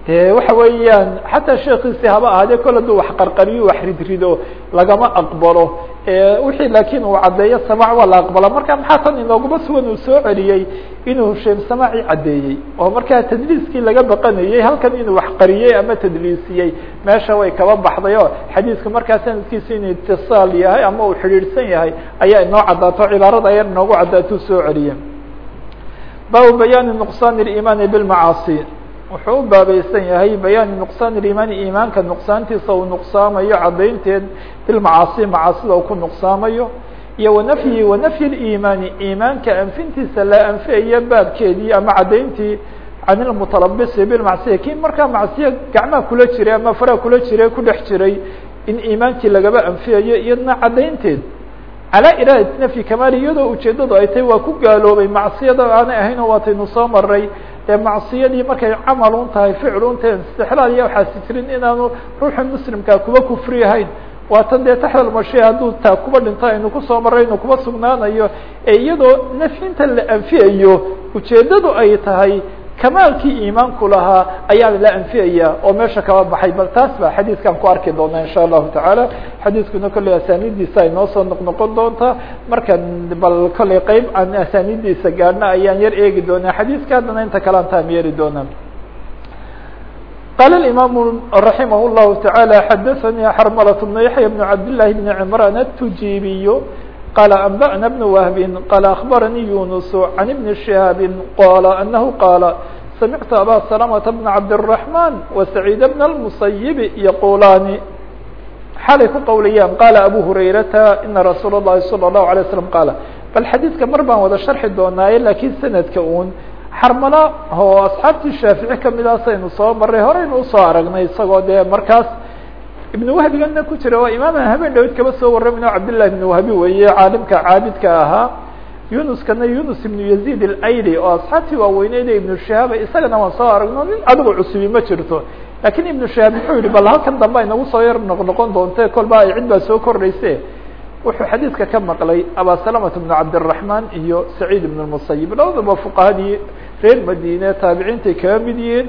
de waxa weeyaan xataa sheekiisi haba ahaadee kol hadduu wax qarqariyo wax ridrido lagama aqbalo wixii laakiin uu caddeeyo samac waa la aqbala. Marka maxaa tan inooguma sugan uu soo celiyey inuu husheym samaaci caddeeyey oo markaa tadliiskii laga baqanayey halkan inuu wax qariyey ama tadliisiyey meesha way kaba baxday oo xadiisku markaa sanadkiisa inuu itisaal yahay ama uu xidhiidhsan yahay ayaa inoo caddaato cibaarada ayar inoogu caddaatuu soo celiyey baabu bayaani nuqsaan اliimaani bilmacaasi wuxuu u baabaysan yahay bayaani nuqsaan ilimaani iimaanka nuqsaantiisa uu nuqsaamayo caddaynteed bilmacaasi macaasida uu ku nuqsaamayo. Iyo wanafyi wanafyi liimaani iimaanka anfintiisa la anfiyayo baabkeedii ama caddayntii can ilmutalabisi bilmacsiya kii markaa macsiya gacmaha kula jiray ama faraha kula jiray ku dhex jiray in iimaankii lagaba anfiyayo iyadna caddaynteed. Calaa iraadati nafyi kamaali iyadoo ujeeddadu ay tahay waa ku gaaloobay macsiyada aanay ahayn oo waataynu soo maray dee macsiyadii markay camal un tahay ficil un tahay istixlaal iyo waxaasi jirin inaanu ruuxa muslimkaa kuba kufri ahayn. Waatan dee taxta mashiya hadduu taa kuba dhinto aynu ku soo maray inu kuba sugnaanayo ee iyadoo nafyinta la anfiyayo ujeeddadu ay tahay kamaalkii iimaanku lahaa ayaa la anfiyaya oo meesha kaba baxay bal taas ba xadiidkan ku arki doona insha allahu tacaala xadiidkuna kolley asaanidiisa ay noo soo noqnoqon doontaa markan bal kolley qeyb aan asaanidiisa gaadhna ayaan yar eegi doonaa xadiiska haddana inta kale aan taam yeeri doonaa qala imam raximah llahu taعalى xadaثanii xarmlة بn yaحya بn cabd لlahi بn cmraan التujibiy qال أنبأna بن وهب qال أخبرني يونس عن بن شهاaب qال أنه qال سمعت أbا سلمة بن عبدالرحمن وسعيد بن المصيب يقuلان xalay ku qowlayaan qال أbو هريرةa إنa رsuuل اللhi صلى الله عليه وسلم qال bal xadيiثka mar baan wada شharxi doonaaye lakiin sanadka un xarmala oo asxaabtii shaafici kamidaas aynu soo maray horeynu usoo aragnay isagoo dee markaas ibnu wahbigana ku jira waa imaama habeen dhawid kaba soo warramin oo cabdillahi ibnu wahbi weeye caalimka caabidka ahaa yunuskana yunus ibnu yazid alayli oo asxaabtii waaweyneyd ibnu shahaaba isagana waan soo aragno nin adigo cusubi ma jirto lakiin ibnu shahaab muxuu yihi bal halkan dambe ay soo yar noq noqon doonte kolba cid baa soo kordhayse wuxuu xadiidka ka maqlay abasalamata bnu cabdiraحman iyo saciid ibn musayib labadaba fuqahadii reer madine taabiciintay kaga mid yihiin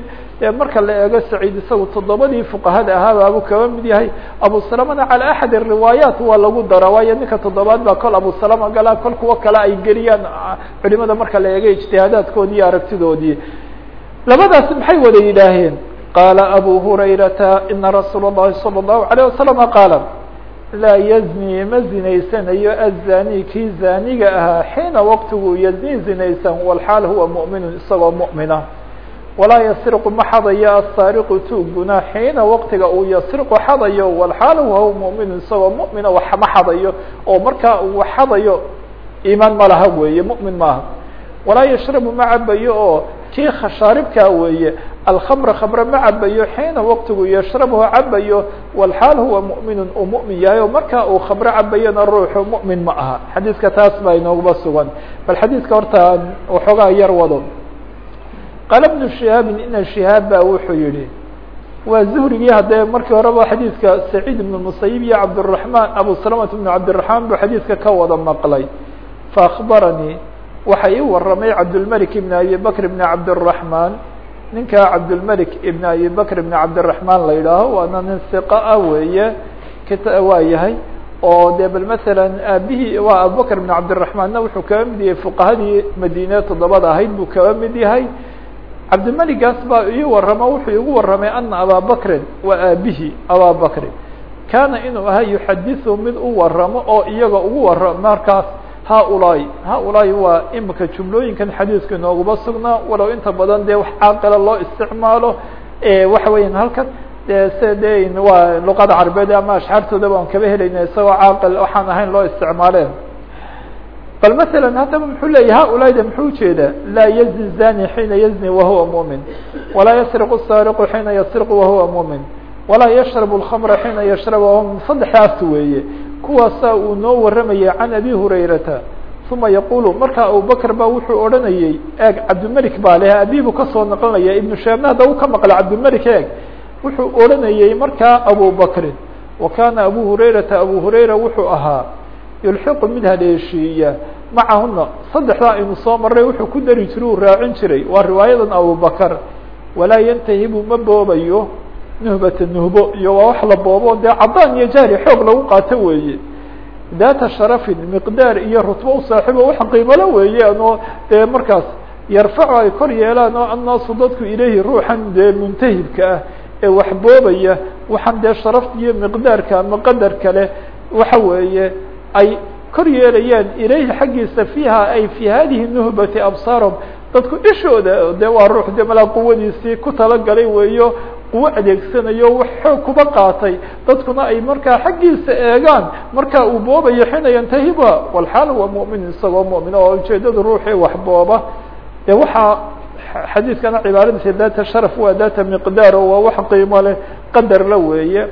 marka la eego saciid isagu toddobadii fuqahada ahaabaabuu kaga mid yahay abu salamana calى axad riwaayaat waa lagu dara waayo ninka toddobaad baa kol abu salama galaa kol kuwo kale ay geliyaan culimada marka la eego ijtihaadaadkoodii iyo aragtidoodii labadaas maxay wada yidhaaheen qaala abu hurayrata ina rasuul الlahi salى الlahu عalيه wasalama qaala laa yazni ma zinaysanayo azani kii zaniga ahaa xiina waqtigu yazni zinaysan walxaal huwa muؤminu isagoo muؤmina walaa yasriqu ma xadayo asaariqu tuugguna xiina waqtiga uu yasriqu xadayo walxaala wahuwa mu'minu isagoo mu'mina wax ma xadayo oo markaa uu xadayo iimaan ma laha weeye mu'min maaha. Walaa yashrabu ma cabayo oo kii khashaaribkaa weeye alkhamra khamre ma cabayo xiina waqtigu yashrabuhu cabayo walxaal huwa mu'minun uu mu'min yahay oo markaa uu khamre cabayona ruuxu mu'min ma aha. Xadiiska taas baa inooguba sugan. Bal xadiiska horta waxoogaa yar wado qaala bnu shihaabin ina shihaab ba wuxuu yihi waa zuhrigii haddee markii horeba xadiidka saciid ibn musayib iyo cabdالرaحman abu salamata bn cabdiلرaحman buu xadiidka ka wada maqlay faakbaranii waxa ii waramay cabdالmلك ibn abi bakr ibn cabdالرaحman ninka cabdالmلك ibn abi bakr ibn cabdالرaحman la yidhaaho waana nin siqa ah weeye waa yahay oo de bal maala aabihii waa abubakr ibn cabdالرaحmanna wuxuu kaga mid yahay fuqahadii madine toddobada ahayd buu kaga mid yahay cabdimeligaas baa ii waramo wuxuu igu warramay ana abaa bakrin waa aabihii abaa bakrin kaana inuu ahaa yuxadiثu mid u waramo oo iyaga ugu waramo markaas haulaai haulaai waa imika jumlooyinkan xadiiska inooguma sugnaa walow inta badan dee wax caaqila loo isticmaalo waxa weeyaan halkan de waa luqada carabeed ama ashxaartooda baan kaba helayna isagoo caaqil waxaan ahayn loo isticmaaleen bal maala haddaba muxuu leeyahy haulaida muxuu ujeedaa laa yazni zani xiina yazni wahuwa muؤmin walaa yasriqu saariqu xiina yasriqu wahuwa muؤmin walaa yashrabu اlkhamra xiina yashrab wahuwa mumin saddexdaas weeye kuwaasaa uu noo warramayay can abi hurayrata uma yaqulu markaa abubakr ba wuxuu odhanayey eeg cabdimelik baa leh abibu kasoo naqlinaya ibnu shaabna hadda u ka maqla cabdimelik eeg wuxuu odhanayey markaa abubakrin wa kana abu hurayrata abu hurayra wuxuu ahaa yulxiqu mid haleeshiiya macahuna saddexdaa aynu soo marray wuxuu ku dari jiray uu raacin jiray. Waa riwaayadan abubakar walaa yantahibu ma boobayo nuhbata nuhbo. Iyo waa wax la boobo dee cadaan iyo jahli xoog lagu qaato weeye. Daata sharafin miqdaar iyo rutbo u saaxiibo wax qiimalo weeyaan oo dee markaas yarfacu ay kor yeelaan oo annaasu dadku ilayhi ruuxan dee muntahibka ah ee wax boobaya waxaan dee sharafta iyo miqdaarka ama qadarka leh waxa weeye ay kor yeelayaan ilayhi xaggiisa fiiha ay fi hadihi nuhbati absaarhum dadku ishooda de waa ruux de malaa quwadiisii ku talagalay weeyo quwo adeegsanayo wax kuba qaatay. Dadkuna ay markaa xaggiisa eegaan marka uu boobayo xina yantahiba walxaal huwa mu'min isagoo mu'min oo ujeedada ruuxii wax booba. De waxaa xadiidkana cibaaradiisa data sharaf waa data miqdaar waa wax qiimo leh qadar la weeye.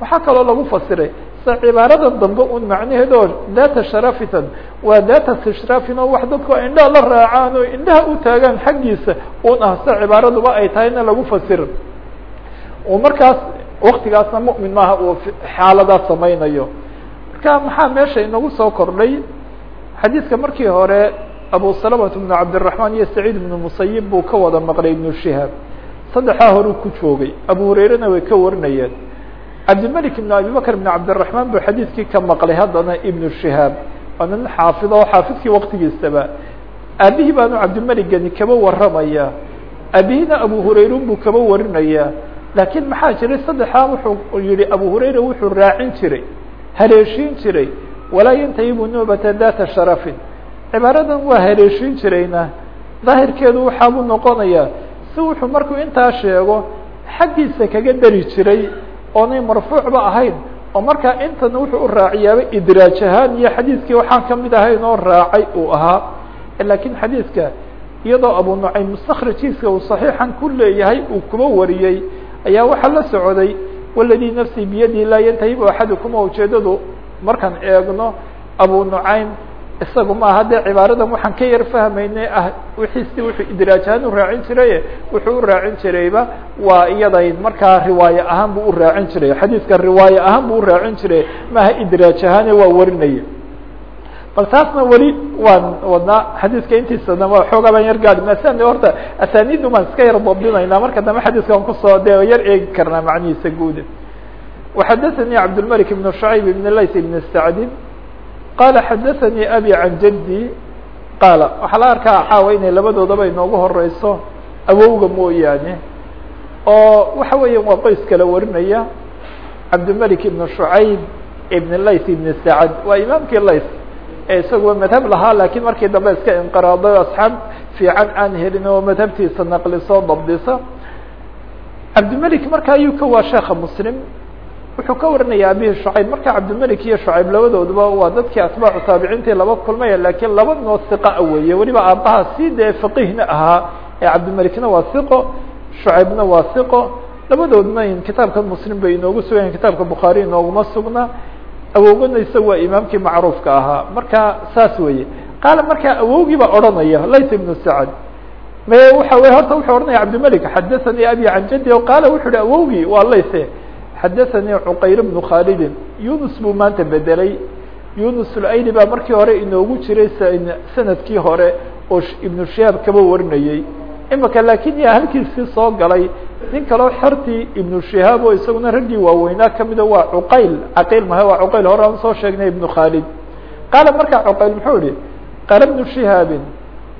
Waxaa kaloo lagu fasiray cibaarada dambe un macnaheed oo data sharafitan waa data stishraafin oo wax dadku indhaha la raacaan oo indhaha u taagaan xaggiisa un ah sa cibaaraduba ay tahay na lagu fasir uu markaas waktigaasna mu'min maaha uu xaaladaas samaynayo. Marka maxaa meesha inagu soo kordhay? Xadiidka markii hore abu salamata bnu cabdiraحman iyo saciid ibnu musayib buu ka wada maqlay ibnu shihaab. Saddexdaa horuu ku joogay. Abu hurayrena way ka warinayeen cabdimalik ibn abi bakr ibn cabdiraحman buu xadiidkii ka maqlay haddana ibnu shihaab. Waana nin xaafid oo xaafidkii waktigiisaba aabihii baanu cabdimaligani kaba waramaya aabihina abu hurayrun buu kaba warinaya. Laakiin maxaa jiray? Saddexdaa wuxuu yihi abu hurayra wuxuu raacin jiray haleeshin jiray. Walaa yantahibu nuubata data sharafin. Cibaaradan waa haleeshin jirayna. Daahirkeedu waxaabuu noqonayaa. Si wuxuu markuu intaa sheego xaggiisa kaga dari jiray oonay marfuucba ahayn oo markaa intana wuxuu u raaciyaaba idraaj ahaan iyo xadiiskii waxaan ka mid ahayn oo raacay uu ahaa. Lakiin xadiiska iyadoo abu nucaym mustakrajiiska uu صaxiixan ku leeyahay uu kuba wariyey ayaa waxaa la socday waladii nafsii biyadihi laa yantahibu axadukuma ujeedadu markaan eegno abu nucaym isagu maaha dee cibaaradan waxaan ka yar fahmaynay ah wixiisi wuxuu idraajahaan u raacin jiraye wuxuu u raacin jirayba waa iyaday markaa riwaaye ahaan buu u raacin jiray xadiiska riwaaye ahaan buu u raacin jiray maaha idraaj ahaane waa warinaya bal taasna weli waan wadnaa xadiiska intiisana waa xoogaa baan yar gaadi masan horta asaniidu baan iska yar dabdinaynaa marka dambe xadiiska aan ku soo de yar eegi karnaa macnihiisa guuda waxadathanii cabdilmalik ibn shacayb ibn lays ibn sacdi qala xadaثnii abi can jaddi qaala waxaa la arkaa caawa inay labadoodaba inoogu horeyso awowga mooyaane oo waxa weeya waa qoys kala warinaya cabdimalik ibn shucayb ibn lays ibn sacad waa imaamkii lays ee isaguba madhab lahaa laakiin markii dambe iska inqiraaday asxaab fiican aan helin oo madhabtiisa naqliso dabdisa cabdimalik marka ayuu ka waa sheekha muslim wuxuu ka warinaya abihi shucayb. Marka cabdimalik iyo shucayb labadooduba waa dadkii atbaacu taabiciintii laba kulmaya lakiin laba noo hiqa weeye. Weliba aabaha si dee faqihna ahaa ee cabdimalikna waa hiqo shucaybna waa hiqo labadoodna kitaabka muslim bay inoogu sugayan kitaabka bukhaari inooguma sugna. Awowgana waa imaamkii macruufka ahaa. Marka saas weeye. Qaala markaa awowgii baa odhanaya layt ibnu sacad me waxa wey horta wuxuu odhanaya cabdimalik xadaثanii abi can jadi qaala wuxu uhi awowgii waa layse xadaثanii cuqayr bnu khaalidin yunus buu maanta bedelay yunus ulayli baa markii hore inoogu jiray sanadkii hore oo ibnu shihaab kaba warinayey imika lakin yaa halkiisii soo galay nin kaloo xertii ibnu shihaab oo isaguna raggii waaweynaa kamida waa cuqayl caqiil maha waa cuqayl hore aan soo sheegnay ibnu khaalid qaala markaa cuqayl muxuu yihi qaala ibnu shihaabin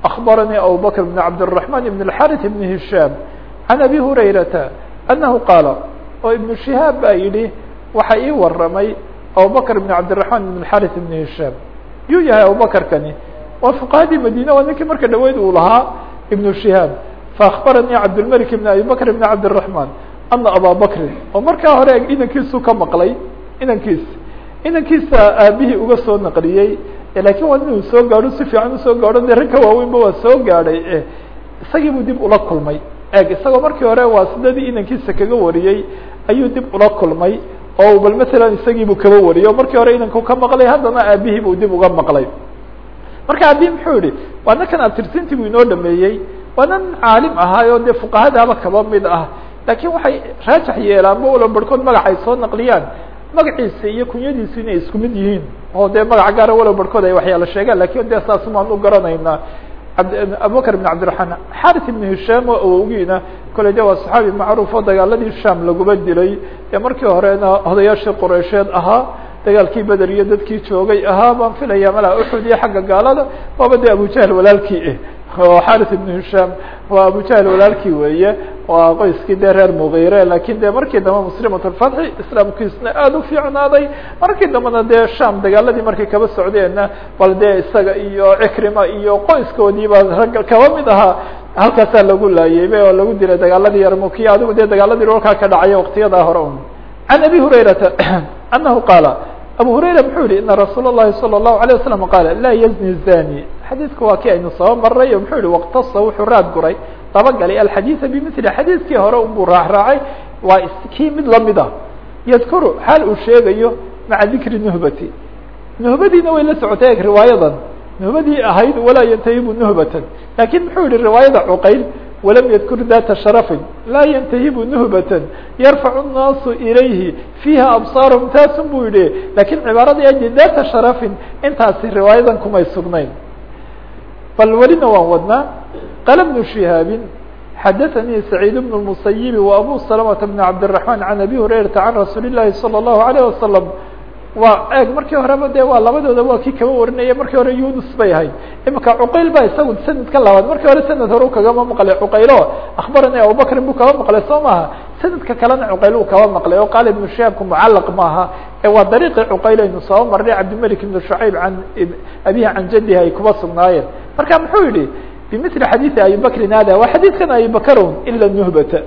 akbaranii abubakr bn cabdالرaحman ibn الxarث ibn hishaam can abi hurayrata anahu qaala oo ibnu shihaab baa yidhi waxa ii waramay abubakr ibn cabdالرaحman ibn الxarث ibn hishaam yuu yahay abubakrkani waa fuqahadii madine waa ninkii marka dhaweyd uu lahaa ibnu shihaab faakbaranii cabdilmalik ibn abi bakr ibn cabdالرaحman ana aba bakrin oo markaa hore inankiisu ka maqlay inankiis inankiisa aabihii uga soo naqliyey lakin waa inuu soo gaadho si fiican usoo gaadho de ragka waaweynba waa soo gaadhay isagii buu dib ula kulmay eg isagoo markii hore waa sidadii inankiisa kaga wariyey ayuu dib ula kulmay oo bal matalan isagiibuu kaba wariyey markii hore inanku ka maqlay haddana aabihii buu dib uga maqlay. Marka abihi muxuu yihi waa ninkan abtirsintii buu inoo dhameeyey waa nin caalim ahaayo dee fuqahadaaba kaba mid ah. Laakiin waxay raajax yeelaan ba walo barhkood magac ay soo naqliyaan. Magaciisa iyo kunyadiisu inay isku mid yihiin oo dee magac gaara walow barhkood ay waxyaala sheegaan laakiin dee saasumaan u garanaynaa abubakr ibn cabdiraحmaan xarث ibn hishaam oo awowgiina koley de waa saxaabi macruuf oo dagaaladii sham laguma dilay. Dee markii horena odayaashii quraysheed ahaa dagaalkii beder iyo dadkii joogay ahaa baan filaya malaa uxud iyo xagga gaalada. Waaba de abujahl walaalkii ah oo xarث ibn hishaam waa abujahl walaalkii weeye waa qoyskii dee reer mugire lakin de markii dambe muslimat lfatxi islaamkiisna aada u fiicnaaday markii dambena dee sham dagaaladii markay kaba socdeenna bal dee isaga iyo cikrima iyo qoyskoodiiba ragga kaba mid ahaa halkaasaa lagu laayeyba oo lagu dilay dagaaladii yarmukiya adigu dee dagaaladii dhulkaa ka dhacaya waktiyadaa hore un can abi hurayrata [clears throat] anahu qaala abu hurayra muxuu yihi ina rasuul الlahi salى الlahu عalيه wasalam qaala laa yazni zani xadiidku waa kii aynu soo maray oo muxuu yihi waktasa wuxuu raad guray. Dabagalay alxadiida bimili xadiidkii hore unbuu raacraacay waa kii mid lamida yadkuru xaal uu sheegayo maca dikri nuhbati. Nuhbadiina way la socotay e riwaayadan. Nuhbadii ahayd walaa yantahibu nuhbatan. Lakin muxuu yihi riwaayada cuqayl walam yadkur data sharafin. Laa yantahibu nuhbatan. Yarfacu nnaasu ilayhi. Fiiha absaarum taasun buu yihi laakiin cibaaradii aje data sharafin intaasi riwaayadan kumay sugnayn bal welina waan wadnaa qala bnu shihaabi xadaثanii سacيid bn الmusayibi وabu سلمة بn cabdالرaحman عan abi hurayrata can rasuuli الlahi salى الlahu عalيه wasalam waa eeg markii horeba de waa labadooda waa kii kaba warinaya markii hore yunus bay ahayd. Imika cuqayl ba isagu sanadka labaad markii hore sanad hore u kagama maqlay cuqaylo. Akbarani abubakrin buu kaba maqlay soo maaha. Sanadka kalena cuqayl uu kaba maqlay oo qaal ibnu shihaabku mucalaq maaha. Ee waa dariiqii cuqayl aynu soo marnay cabdimalik ibnu shucayb can abihi can jadihi ay kuba sugnaayeen. Marka muxuu yihi bimili xadiidi abi bakrin hada waa xadiidkan abi bakarun ila nuhbata.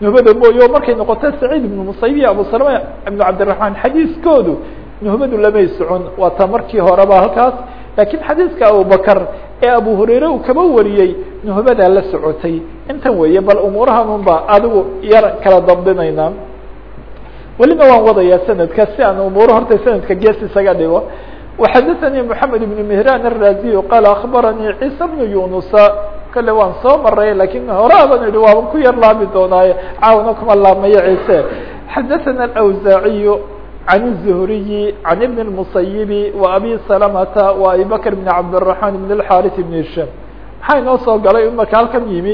Nuhbada mooye markay noqoto saciid ibnu musayib iyo abu salama ibnu cabdiraxmaan xadiiskoodu nuhbadu lamay socon waa ta markii horeba halkaas laakiin xadiiska abubakar ee abu hurayre uu kaba wariyey nuhbadaa la socotay intan weeye bal umuurahan un ba adigu yar kala dambinayna welina waan wadayaa sanadka si aan umuuro horta sanadka gees isaga dhigo وxadثnي محamed بن مهrان الرازي qال أخbarnي عيسى بن يuنuسa kale waan soo maray lakin horaaban ihi waaban ku yar laabi doonaaye caawna kuma laabmayo عيسى xadثna الأوزاعي عن الزهري عن بن المصيب وأbي سلمة وأبي بكر بن عبدالرحمن بن الحارث بن هiشhام maxaa inoo soo galay imaka halkan yimi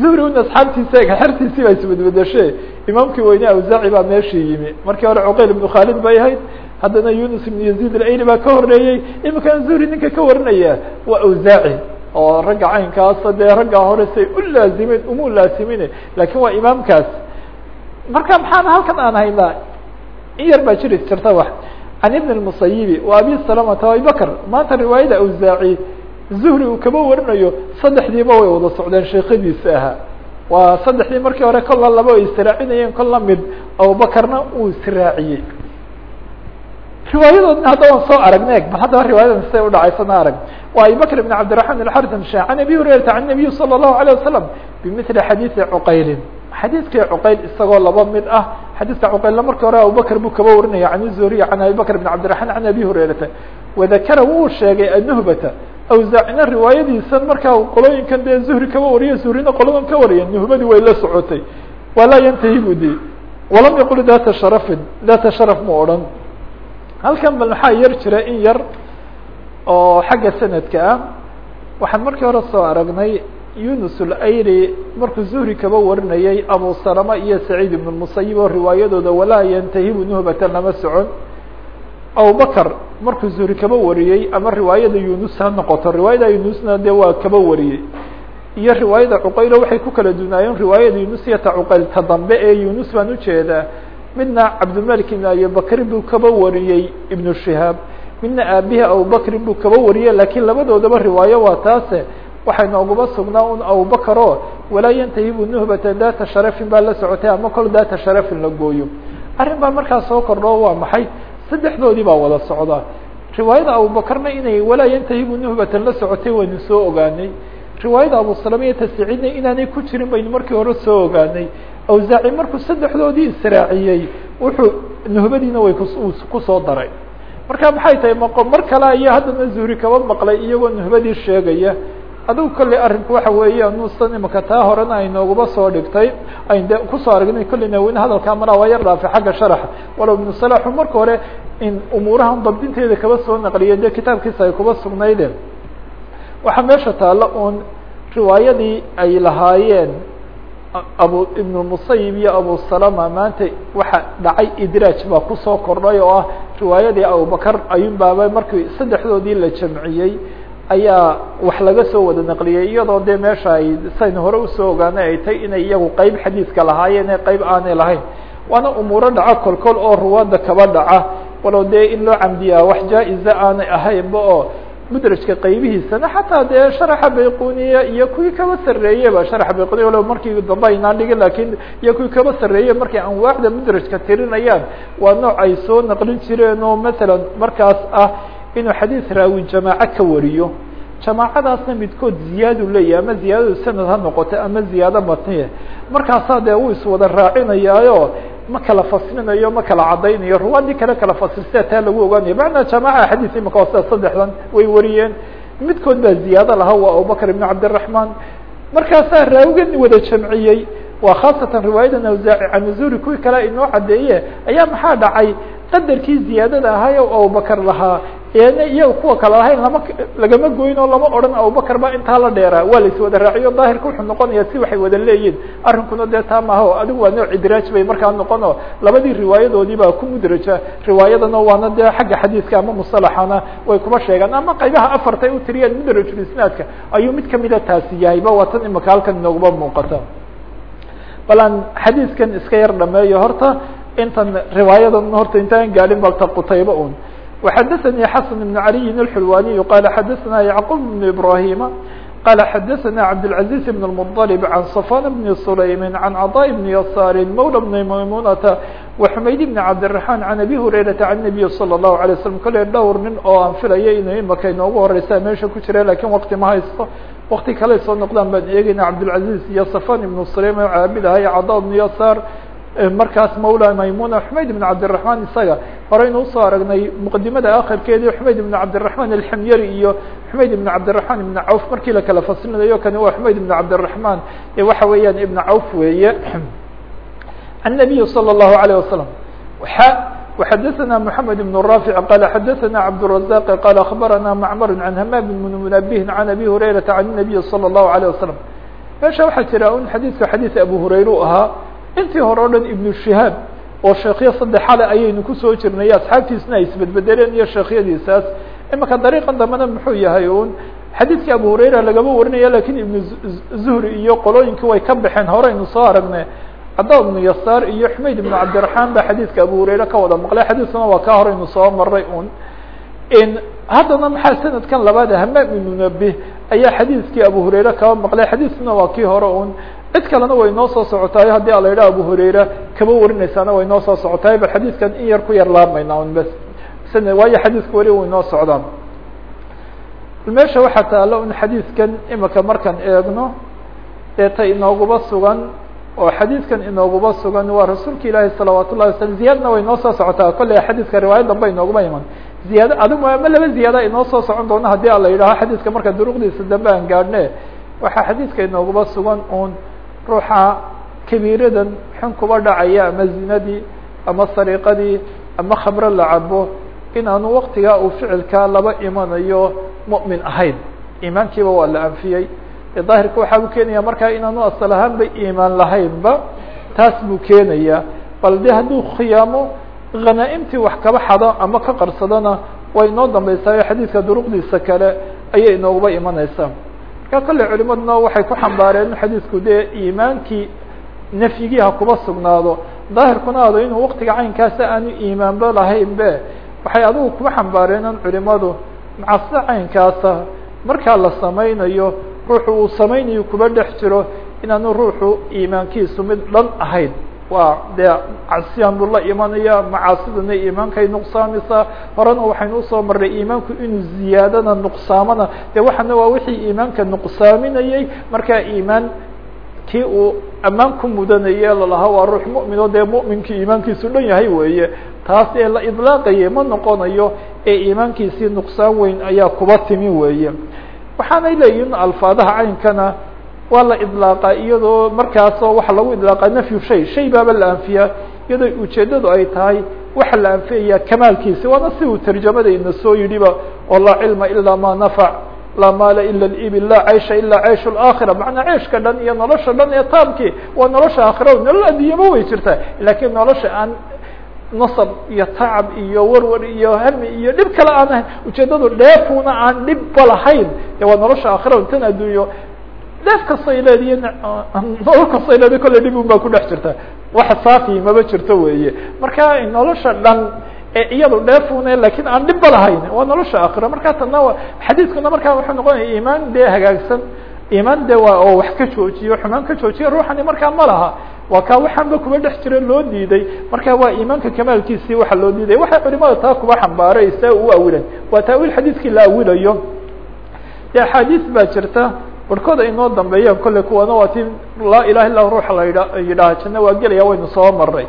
zuhri un asxaabtiisa xertiisii baa isbedbedeshe imaamkii weyne awzaaci baa meeshii yimi markii hore cuqayl ibnu khaalid bay ahayd haddana yunus ibnu yaziid alayli baa ka horeeyey iminkan zuhri ninka ka warinaya waa awzaaci oo ragga caynkaasa dee raggaa hore say u laazimeen umu laasimine lakin waa imaamkaas marka maxaana halkan aan haynaa in yar baa jiri jirta wax can ibn الmusayibi wa abi salamata abi bakr maanta riwaayada awzaaci zuhri uu kaba warinayo saddexdiiba way wada socdeen sheekadiisa ahaa waa saddexdii markii hore kolla laba ay israacinayeen kolla mid abubakarna uu israaciyey riwaayadoodna hadda waan soo aragnay bal haddaba riwaayadan siday udhacaysana arag wa abi bakr بn cabdiرaحman الxarث sha can abi hurayrata can الnabiy salى الlahu عalيه wasalam bimili xadiiثi cuqaylin xadiidkii cuqayl isagoo laba mid ah. Xadiidka cuqaylna markii hore abubakr buu kaba warinaya can zuhriya can abi bakr bn cabdiraxmaan can abi hurayrata. Wadakara wuu sheegay anuhbata awsaacina riwaayadiisan markaa qolooyinkan dee zuhri kaba wariye zuhrina qoladan ka wariya nuhbadii way la socotay. Waa laa yantahi buu dii. Walam yaqul data sharafin data sharaf mu odhan. Halkan bal maxaa yar jira in yar oo xagga sanadka ah? Waxaan markii hore soo aragnay yunus ulayri markuu zuhri kaba warinayay abu salama iyo saciid ibn musayib oo riwaayadooda walaa yantahibu nuhbatan lama socon. Abubakr markuu zuhri kaba wariyey ama riwaayada yunus ha noqoto riwaayada yunusna de waa kaba wariyey iyo riwaayada cuqaylo waxay ku kala dunaayeen riwaayada yunus iyo ta cuqayl ta dambe ee yunus baan u jeedaa midna cabdilmalik ibn abi bakrin buu kaba wariyey ibnu shihaab midna aabihi abubakrin buu kaba wariyey lakiin labadoodaba riwaayo waa taase waxay noogaba sugnaa un abubakar oo walaa yantahibu nuhbatan data sharafin baa la socotay ama kol data sharafin la gooyo. Arrin baa markaa soo kordho waa maxay? Saddexdoodii baa wada socda. Riwaayada abubakarna inay walaa yantahibu nuhbatan la socotay waynu soo ogaanay. Riwaayada abu salama iyo tasciidna inaanay ku jirin baynu markii hore soo ogaanay. Awzaaci markuu saddexdoodii israaciyey wuxuu nuhbadiina way ku soo daray. Marka maxay tahay maqo mar kale ayaa haddana zuhri kaba maqlay iyagoo nuhbadii sheegaya adigu kolley arrinku waxa weeye nuusan imika taa horena ay noogaba soo dhigtay ayn de ku soo aragnay kolley naweyne hadalkaa maraa waa yar dhaafay xagga sharaxa walow ibnu salaxu marka hore in umuurahan dabdinteeda kaba soo naqliyay de kitaabkiisa ay kuba sugnayde waxaa meesha taalla un riwaayadii ay lahaayeen abu ibnu musayib iyo abu salama maanta waxa dhacay idraaj baa ku soo kordhay oo ah riwaayadii abubakar ayun baaba markii saddexdoodii la jamciyey ayaa wax laga soo wada naqliyey iyadoo dee meesha ay sayn hore u soo ogaanay ay tay inay iyagu qeyb xadiidka lahaayeen ee qeyb aanay lahayn. Waana umuuro dhaca kolkol oo ruwaadda kaba dhaca. Walow dee in loo camdiyaa wax jaa-iza aanay ahaynba oo mudrajka qaybihiisana xataa dee sharaxa bayquniya iyo kuwii kaba sarreeyeba sharaxa bayquniya walow markii dambe aynaan dhigin laakiin iyo kuwii kaba sarreeye markay anwaacda mudrajka tirinayaan waa nooc ay soo naqlin jireen oo masalan markaas ah inuu xadiis raawi jamaaco ka wariyo jamaacadaasna midkood ziyaadu leeyahy ama ziyaadadu sanad ha noqoto ama ziyaado matniye markaasaa dee uu iswada raacinayaayo ma kala faslinayo ma kala caddaynayo ruwaadii kale kala fasilsea taa lagu ogaanayo. Macnaa jamaca xadiis imika sida saddexdan way wariyeen. Midkood baa ziyaado lahaa waa abubakr ibn cabdiraحman markaasaa raawigan wada jamciyey waa khaasatan riwaayadan awzaaci can zuri kuwii kale inoo caddeeye ayaa maxaa dhacay? Qadarkii ziyaadada ahaa o abubakar lahaa iyaga kuwa kale lahayn lama lagama goyn oo lama odhan abubakar baa intaa la dheeraa. Waa lais wada raaciyo daahirka wuxuu noqonaya si waxay wada leeyihiin arrinkuna dee taa maaho adigu waa nooc idraaj bay markaa noqon oo labadii riwaayadoodii baa ku mudraja. Riwaayadana waana dee xagga xadiiska ama musalaxana way kuma sheegaan. Ama qaybaha afarta ay u tiriyeen mudrajulisnaadka ayuu mid kamida taasi yahayba waa tan imika halkan inooguba muuqata. Bal aan xadiiskan iska yar dhameeyo horta intan riwaayadan horta intaan gaadhin balta qutayba un وxdثnي xسن بن علي الحلواني qال xdثna يعقوب بن إبراهيم qال xdثna عبدالعزيز بن المطلب عن صفان بن سليم عن عطاء بن يسار مولى بن ميمونة وحmayd بن عبدالرحمن عن أبي هريرة عن النبي صلى الله عليه وسلم kole dhowr nin oo aan filaya inu imaka inoogu horeysa meesha ku jira lakin wkti ma haysto wakti kale soo noqdaan baan eegeyna عبدالعزيز iyo صفان بن سليم caabid ahay cطاء بن يسار markaas mawla maymuna xumayd بn cabdiلرaحman isaga horeynu usoo aragnay mqadimada akhirkeedii xumayd بn cabdiلرaحman الxmyari iyo xumayd بn cabdiلرaحman iبn cawf markii la kala fasilinayo kani waa xumayd بn cabdiلرaحman waxa weeyaan iبn cawf weeye [clears throat] عن النabiي slى الlahu عalيه وasلم وxadثna محamed بن رافع qال xadثna cabدالرزاq qال أخbarana معmr عan hmam بن منبه عan أbي هurayرaةa عan النabiي slى الlahu عalيه وasلم meesha waxaa jira un xadiidka xadiiث abu hurayra u ahaa intii hore o dhan ibnu shihaab oo sheekyo saddexale ayaynu ku soo jirnay asxaabtiisna ay isbedbedeleen iyo sheekhyadiisaas imika dariiqan dambena muxuu yahay un xadiidkii abu hurayra lagama warinaya laakiin ibnu zuhri iyo qolooyinkii way ka baxeen. Horeynu soo aragnay cada ibnu yasaar iyo xumayd ibnu cabdiraحmaan baa xadiidka abu hurayre ka wada maqlay. Xadiiskuna waa ka horeynu soo maray un haddana maxaa sanadkan labaad hamaam ibnu nabih ayaa xadiidkii abu hurayre kaba maqlay. Xadiiskuna waa kii hore un cid kalena way noo soo socotaayo haddii ala yidhaha abu hurayra kaba warinaysaana way noo soo socotaay bal xadiidkan in yar ku yar laamayna un bes waayo xadiiska weli way noo socdaan. Meesha waxaa taalo un xadiidkan imika markaan eegno dee ta inooguba sugan oo xadiidkan inooguba sugan waa rasuulka ilaahi salawaat ullahi wasalam ziyadna way noo soo socotaa. Kolley xadiiska riwaayad danba inooguma iman. Ziyaad adigu ma laba ziyaada inoo soo socon doona haddii ala yidhaho xadiiska marka duruqdiisa dambe aan gaadhne waxaa xadiidka inooguba sugan un ruuxa kabiiradan xun kuba dhacaya ama zinadii ama sariiqadii ama khamro la cabo. Inaanu waktigaa uu ficilkaa laba imanayo mu'min ahayn. Iimaankiiba waa la anfiyey. Daahirka waxaa buu keenaya markaa inaanu asal ahaan ba iimaan lahaynba taas buu keenaya. Bal de hadduu khiyaamo hanaa-imtii wax kaba xado ama ka qarsadona way inoo dambeysaayo xadiidka duruqdiisa kale ayay inooguba imaneysaa marka kolley culimaduna waxay ku xambaareen xadiidku dee iimaankii nafyigii ha kuba sugnaado. Daahirkuna ado inuu waktiga caynkaasa aanu iimaanba lahayn be waxay adigu kuba xambaareenan culimadu macasida caynkaasa markaa la samaynayo ruuxu uu samaynayo kuba dhex jiro inaanu ruuxu iimaankiisu mid dhan ahayn waa dee casiyaan la imanaya macaasidana iimaankay nuqsaamaysaa horena waxaynu u soo marnay iimaanku inuu ziyaadana nuqsaamana. Dee waxana waa wixii iimaanka nuqsaaminayey markaa iimaan kii uu ammaan ku mudanaye lalahaa waa ruux mu'min oo dee mu'minkii iimaankiisu dhan yahay weeye. Taas ee la idlaaqaye ma noqonayo ee iimaankiisii nuqsaan weyn ayaa kuba timi weeye. Waxaanay leeyihiin alfaadaha caynkana waa la idlaaqa iyadoo markaasoo waxa lagu idlaaqa nafyu shay. Shay baaba la anfiyaa iyadoo ujeeddadu ay tahay waxa la anfiyaya kamaalkiisi waana si uu tarjamada ina soo yidhiba oo laa cilma ilaa ma nafac laa maala ila libil laa caysha ilaa caysh laakhira macnaa ceyshka dhan iyo nolosha dhan ee taabki waa nolosha aakhira. Nolol addunyama way jirtaa lakiin nolosha aan nasab iyo tacab iyo warwar iyo hami iyo dhib kale aan ahayn ujeeddadu dheefuna aan dhibba lahayn. De waa nolosha aakhira. Tan addunyo dheef kastay nolol kastay leediy kolle dhib baa ku dhex jirta. Waxa saafi maba jirto weeye. Marka nolosha dhan ee iyado dheefune laakiin aan dhibba lahayn. Waa nolosha aakhira. Marka tana xadiiskuna markaa wuxuu noqonaya iimaan dee hagaagsan. Iimaan de waa oo wax ka joojiyo xumaan ka joojiya ruuxani markaa ma laha. Waa kaa waxaanba kuba dhex jira loo diiday. Marka waa iimaanka kamaalkiisii waxa loo diiday. Waxay culimada taa kuba xambaaray u awilan. Waa taawiil xadiiskii la awilayo. De axaadiis baa jirta barhkooda inoo dambeeyaan kolley kuwana waa ti laa ilaha illa ruuxa la yidha yidhaha janno waa gelaya waynu soo maray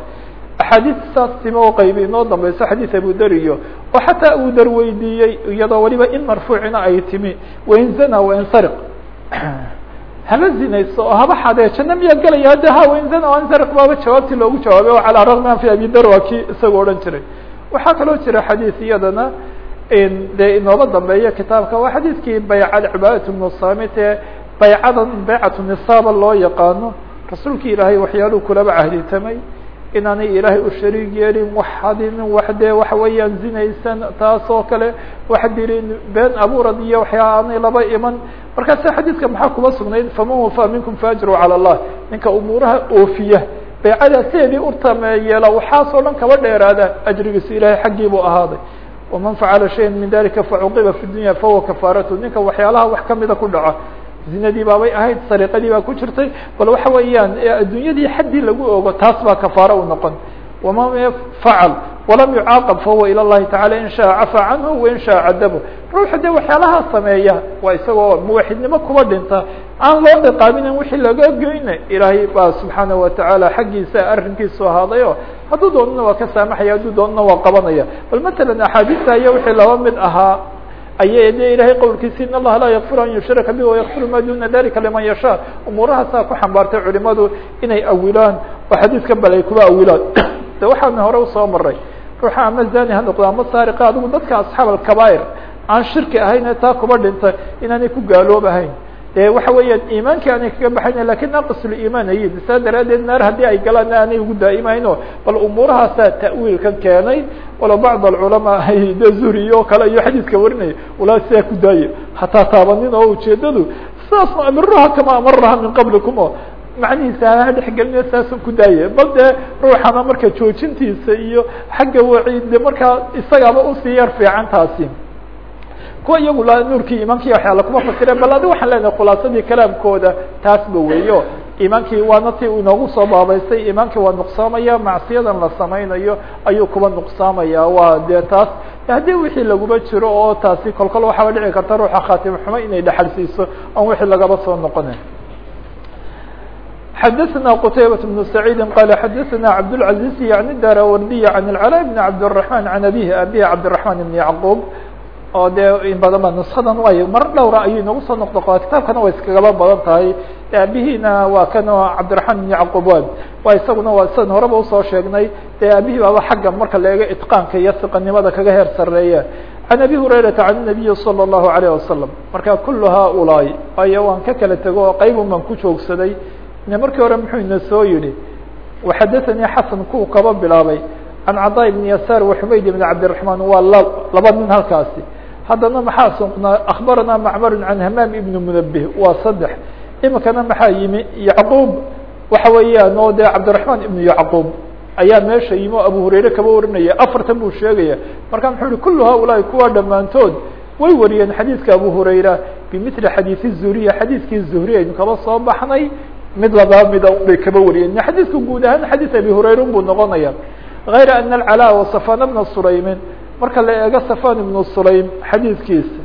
axaadiis saas tima oo qaybi inoo dambeyso xadiis abudariyo oo xataa uu dar weydiiyey iyadoo waliba in marfuucina ay timi wain zana wain sariq. [clears throat] Haba zinayso oo haba xadee janno miyaa gelaya hadde ha wain zana wain sariq baaba jawaabtii loogu jawaabay oo calaa raqmi an fi abi dar waa kii isagoo odhan jiray. Waxaa kaloo jira xadiis dee inooba dambeeyo kitaabka waa xadiidkii baycada cibaadat bnu samit ee baycadan baycatu nisaaba loo yaqaano. Rasuulki ilaahay waxyaaluhu kulaba cahditamay inaanay ilaahay u shariig yeelin wax hadin wax dee waxa weeyaan zinaysan taas oo kale wax dilin been abuurad iyo waxyaa aanay laba iman. Markaasa xadiidka maxaa kuba sugnayd faman wafaa minkum faajru calى اllah ninka umuuraha oofiya baycadaa sideedii utameyeela waxaasoo dhan kaba dheeraada ajrigiisa ilahay xaggii buu ahaaday waman facala shaya min dalika facuqiba fi dunya fahuwa kafaaratu ninka waxyaalaha wax kamida ku dhaca zinadii baabay ahayd sariqadii baa ku jirtay bal waxa weeyaan adduunyadii xaddii lagu ogo taas baa kafaaro u noqon waman facal walam yucaaqab fahuwa ilى اllahi tacala in shaء cafaa canhu wain shaء cadabu ruuxa dee waxyaalaha sameeya waa isagoo muwaxidnimo kuba dhinta aan loo ciqaabinin wixii laga goyna ilaahay baa subxaana watacaala xaggiisa arrinkiisu ahaadayo hadduu doonana waa ka saamaxaya hadduu doonana waa qabanaya. Bal matalan axaadiista aya wixii laba mid ahaa. Ayay de ilahay qowlkiisi in allaha laa yakfir an yushraka bi wayakfir ma duna dalika liman yashaa. Umuurahaasaa ku xambaartay culimadu inay awilaan. Oo xadiidkan bal ay kuba awilaan. [coughs] De waxaana hore u soo maray ruuxa ama zani ha noqdo ama saariqa adigu dadka asxaab alkabair aan shirki ahayn ee taa kuba dhinta inaanay ku gaaloobahayn de waxa weeyaan iimaankii aanay kaga baxayna laakiin naqisuliimaan ayin saa daraadeed naar haddii ay galaan aanay ugu daa'imayno bal umuurahaasaa ta'wiilkan keenay walo bacd alculamaa de zuri oo kale iyo xadiiska warinaya walaa sidaa ku daaye. Hataa taabanin oo ujeedadu sidaas amiruha kama amaraha min qablikum o macnihiisa ha dhexgelina ku daaye. Bal dee ruuxana marka joojintiisa iyo xagga waciid de markaa isagaaba u sii fiican taasi kuwa iyagu la nuurkii iimaankii waxyaala kuma fasireen bal adi waxaan leenahay khulaasadii kalaamkooda taasba weeyo iimaankii waana ti inoogu soo baabaystay iimaankii waa nuqsaamaya macsiyadan la samaynayo ayuu kuba nuqsaamaya waa dee taas haddii wixii laguma jiro oo taasi kolkol waxaaba dhici karta ruuxa khaatim xumo inay dhexal siiso oon wixii lagaba soo noqonin xdثna qتaybة بن سعيid qال xdثna cبدالعaزيز yعnي darawardiy عن العلاء بن عبدالرحمن عن abيه abيه cبدالرحمن بن يعقوب oo dee in badan ba نسkadan way mar dhowra ayuu inagu soo noqdo kitaabkana way iskagaba badan tahay aabihiina waa kan cabdiرaحman بن yعقوb wad waa isaguna waa sidan horeba usoo sheegnay dee aabihii baaba xagga marka la eego iتقاanka iyo siqanimada kaga heer sareeya عن أbي هurayرaةa عن النبي صلى الله عليه وسلم marka kul haؤuلاaء ayo waan ka kala tego oo qayb baan ku joogsaday markii hore muxuu ina soo yihi وxadaثnii xasan ku kaba bilaabay can caطاء بن yasاr وxumayd بن cabdiرحman waa l laba nin halkaasi haddana maxaa suqnaa akhbaranaa macmar can hamaam ibn munabih waa saddex. Imikana maxaa yimi? Yacquub. Waxa weeyaan oo dee cabdiraxmaan ibnu yacquub. Ayaa meesha yimi o abu hurayre kaba warinaya. Afartan buu sheegaya. Marka muxuu yihi kullu haaulaai kuwa dhammaantood. Way wariyeen xadiidka abu hurayra bimili xadiidi zuhriya. Xadiidkii zuhri aynu kaba soo baxnay mid labaa mida bay kaba wariyeen. Xadiidku guud ahaan xadiid abi hurayre unbuu noqonaya. غayra ana alcalaa wasafana bna sulaymin marka la eego safan ibnu sulaym xadiidkiisa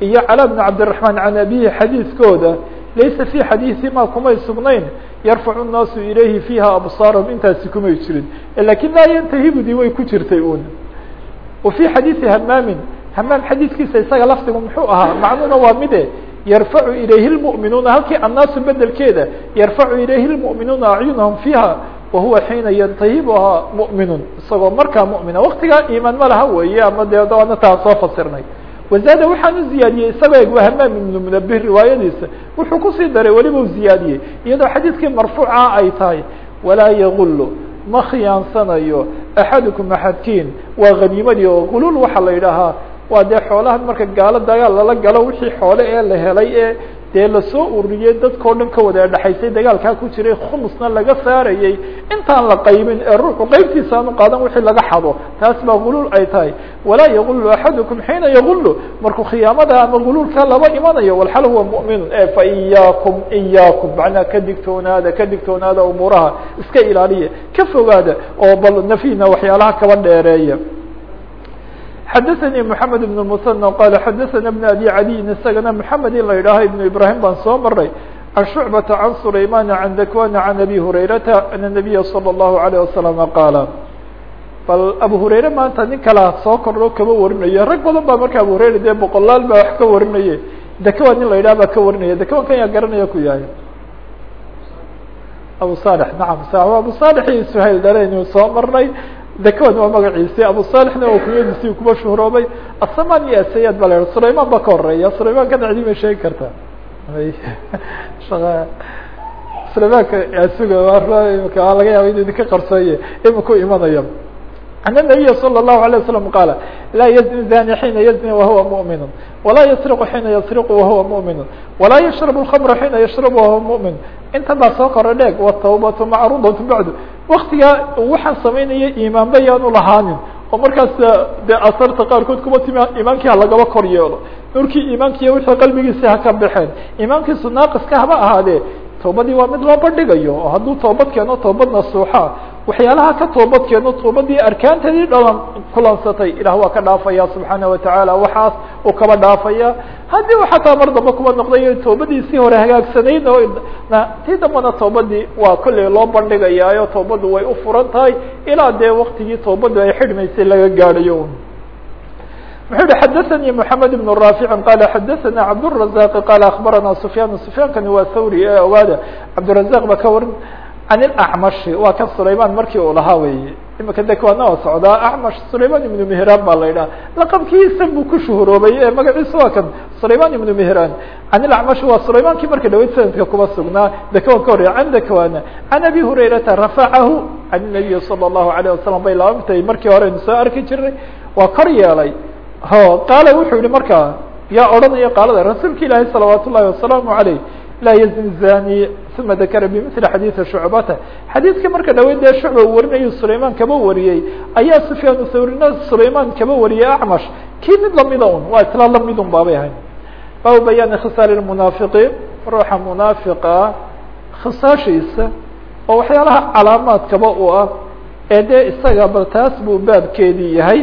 iyo calaa bn cabdiلرaحman can abihi xadiidkooda laysa fi xadiiثima kumay sugnayn yarfacu الnaasu ilayhi fiiha absaarahum intaasi kumay jirin lakin laa yantahibudi way ku jirtay un wa fi xadiiثi hamaamin hamaam xadiidkiisa isaga lafdigu muxuu ahaa macnuuna waa mide yarfacu ilayhi lmu'minuuna halkii annaasu bedelkeeda yarfacu ilayhi lmu'minuuna acyunahum fiiha wahuwa xiina yantahibuhaa mu'minun. Isagoo markaa mu'mina waktigaa iimaan ma laha weeye ama dee daana taan soo fasirnay. Wazaada waxaan ziyaadiyey isagoo eg hamaam ibnu munabih riwaayadiisa wuxuu ku sii daray weliba u ziyaadiyey iyadoo xadiidkii marfuuca ay tahay walaa yagulu ma khiyaansanayo axadukum axadkiin waa haniimadii oo guluul waxaa la yidhaahaa. Waa dee xoolahan marka gaalo dagaal lala galo wixii xoole ee la helay ee dee la soo ururiyey dadkao dhan ka wada dhexaysay dagaalkaa ku jiray khumusna laga saarayey intaan la qaybin ee ruuxu qaybtiisa aanu qaadan wixii laga xado taas baa guluul ay tahay. Walaa yagulu axadukum xiina yagulu markuu khiyaamada ama guluulka laba imanayo walxal huwa mu'minun e fa iyaakum iyaakum macnaa ka digtoonaada ka digtoonaada umuuraha iska ilaaliya ka fogaada oo bal nafyina waxyaalaha kaba dheereeya xadaثnي محamed بن المثنى qال xadaثna بن abي عaliyin isagana محamed in la yidhaaho iبن ibrahim baan soo maray عan شhuعبةa عan سulayman عan dakwana عan abi hurayrata an النabiya slى الlahu عalيه وasلم qaala bal abu hurayre maanta nin kalea soo kordho kaba warinaya rag badan baa marka abu hurayra dee boqolaal baa wax ka warinaye dakawa nin la yidhah baa ka warinaya dakawan kan yaa garanaya ku yahay abu صالح naam abu صالح iyo shayl dhaleynu soo marnay dakan waa magaciisi abu salixna waa kunyadiisii kuba shuhroobay asaman iyo asayad ba la sulayman ba ka horreeya sulayman kana cidi may sheegi kartaa sulaymanka asuga waa laga yaaba inu idinka qarsooye iminku imanaya an النabiya slى الlahu عalيه waslم qaala laa yzni zani xiina yzni wahuwa muؤmin walaa ysriqu xiina ysriqu wahuwa muؤmin walaa yashrabu الkhamra xiina yashrabu wahuwa muؤmin inta baa soo kora dheeg wالtawbatu macrudaة bacdu waktigaa waxaan samaynaya imaanba yaanu lahaanin oo markaas de asarta qaarkood kuma timi imaankii halagaba kor yeelo nurkii imaankiiyo wixii qalbigiisi haka baxeen imaankiisu naaqiska haba ahaadee toobadii waa mid loo bandhigayo oo hadduu toobad keeno toobad nasuuxa waxyaalaha ka toobad keeno toobadii arkaanteedii dhalan kulansatay ilah waa ka dhaafaya subxaana watacaala waxaas uu kaba dhaafaya haddii u xataa mar dambe kuba noqday toobadiisii hore hagaagsanayd oo tii dambana toobadii waa kolley loo bandhigayaayo toobaddu way u furan tahay ilaa dee waktigii toobaddu ay xidhmaysay laga gaadhayo wuxuu yihi xadaثnي محamed بن رافع qال xadaثna cabdالرaزاq qال aخbarana سfyاn سfyaankani waa thawri ee ogaada cabdالرaزاq ba ka warin can الأcmaشhi waa kan sulayman markii uu lahaa weeye imika dekwana waa socdaa acmash sulayman ibnu mihran baa la yidhaha laqabkiisa buu ku shuhuroobay ee magaciisa waa kan sulayman ibnu mihran can ilacmashi waa sulaymankii marka dhaweyd sanadka kuba sugnaa dekawan ka horreya can dekwana can abi hurayrata rafacahu can الnabiyi salى الlahu عalيه wasalam bay laba mitay markii hore aynu soo arki jirnay waa kor yeelay ho qaala wuxuu yihi markaa yaa odhanaya qaalada rasuulka ilaahi salawaat ullahi wasalaamu عaleyh laa yazni zani uma dakara bimili xadiidi shucbata xadiidka marka dhaweyd dee shucba uu warinayo sulayman kaba wariyey ayaa sufyaan thawrina sulayman kaba wariyey acmash kii mid lamida un waa isla la mid un baabay ahayn baabu bayaani khisaal munaafiqiin ruuxa munaafiqa khisaashiisa oo waxyaalaha calaamaadkaba u ah ee dee isaga bal taas buu baabkeedii yahay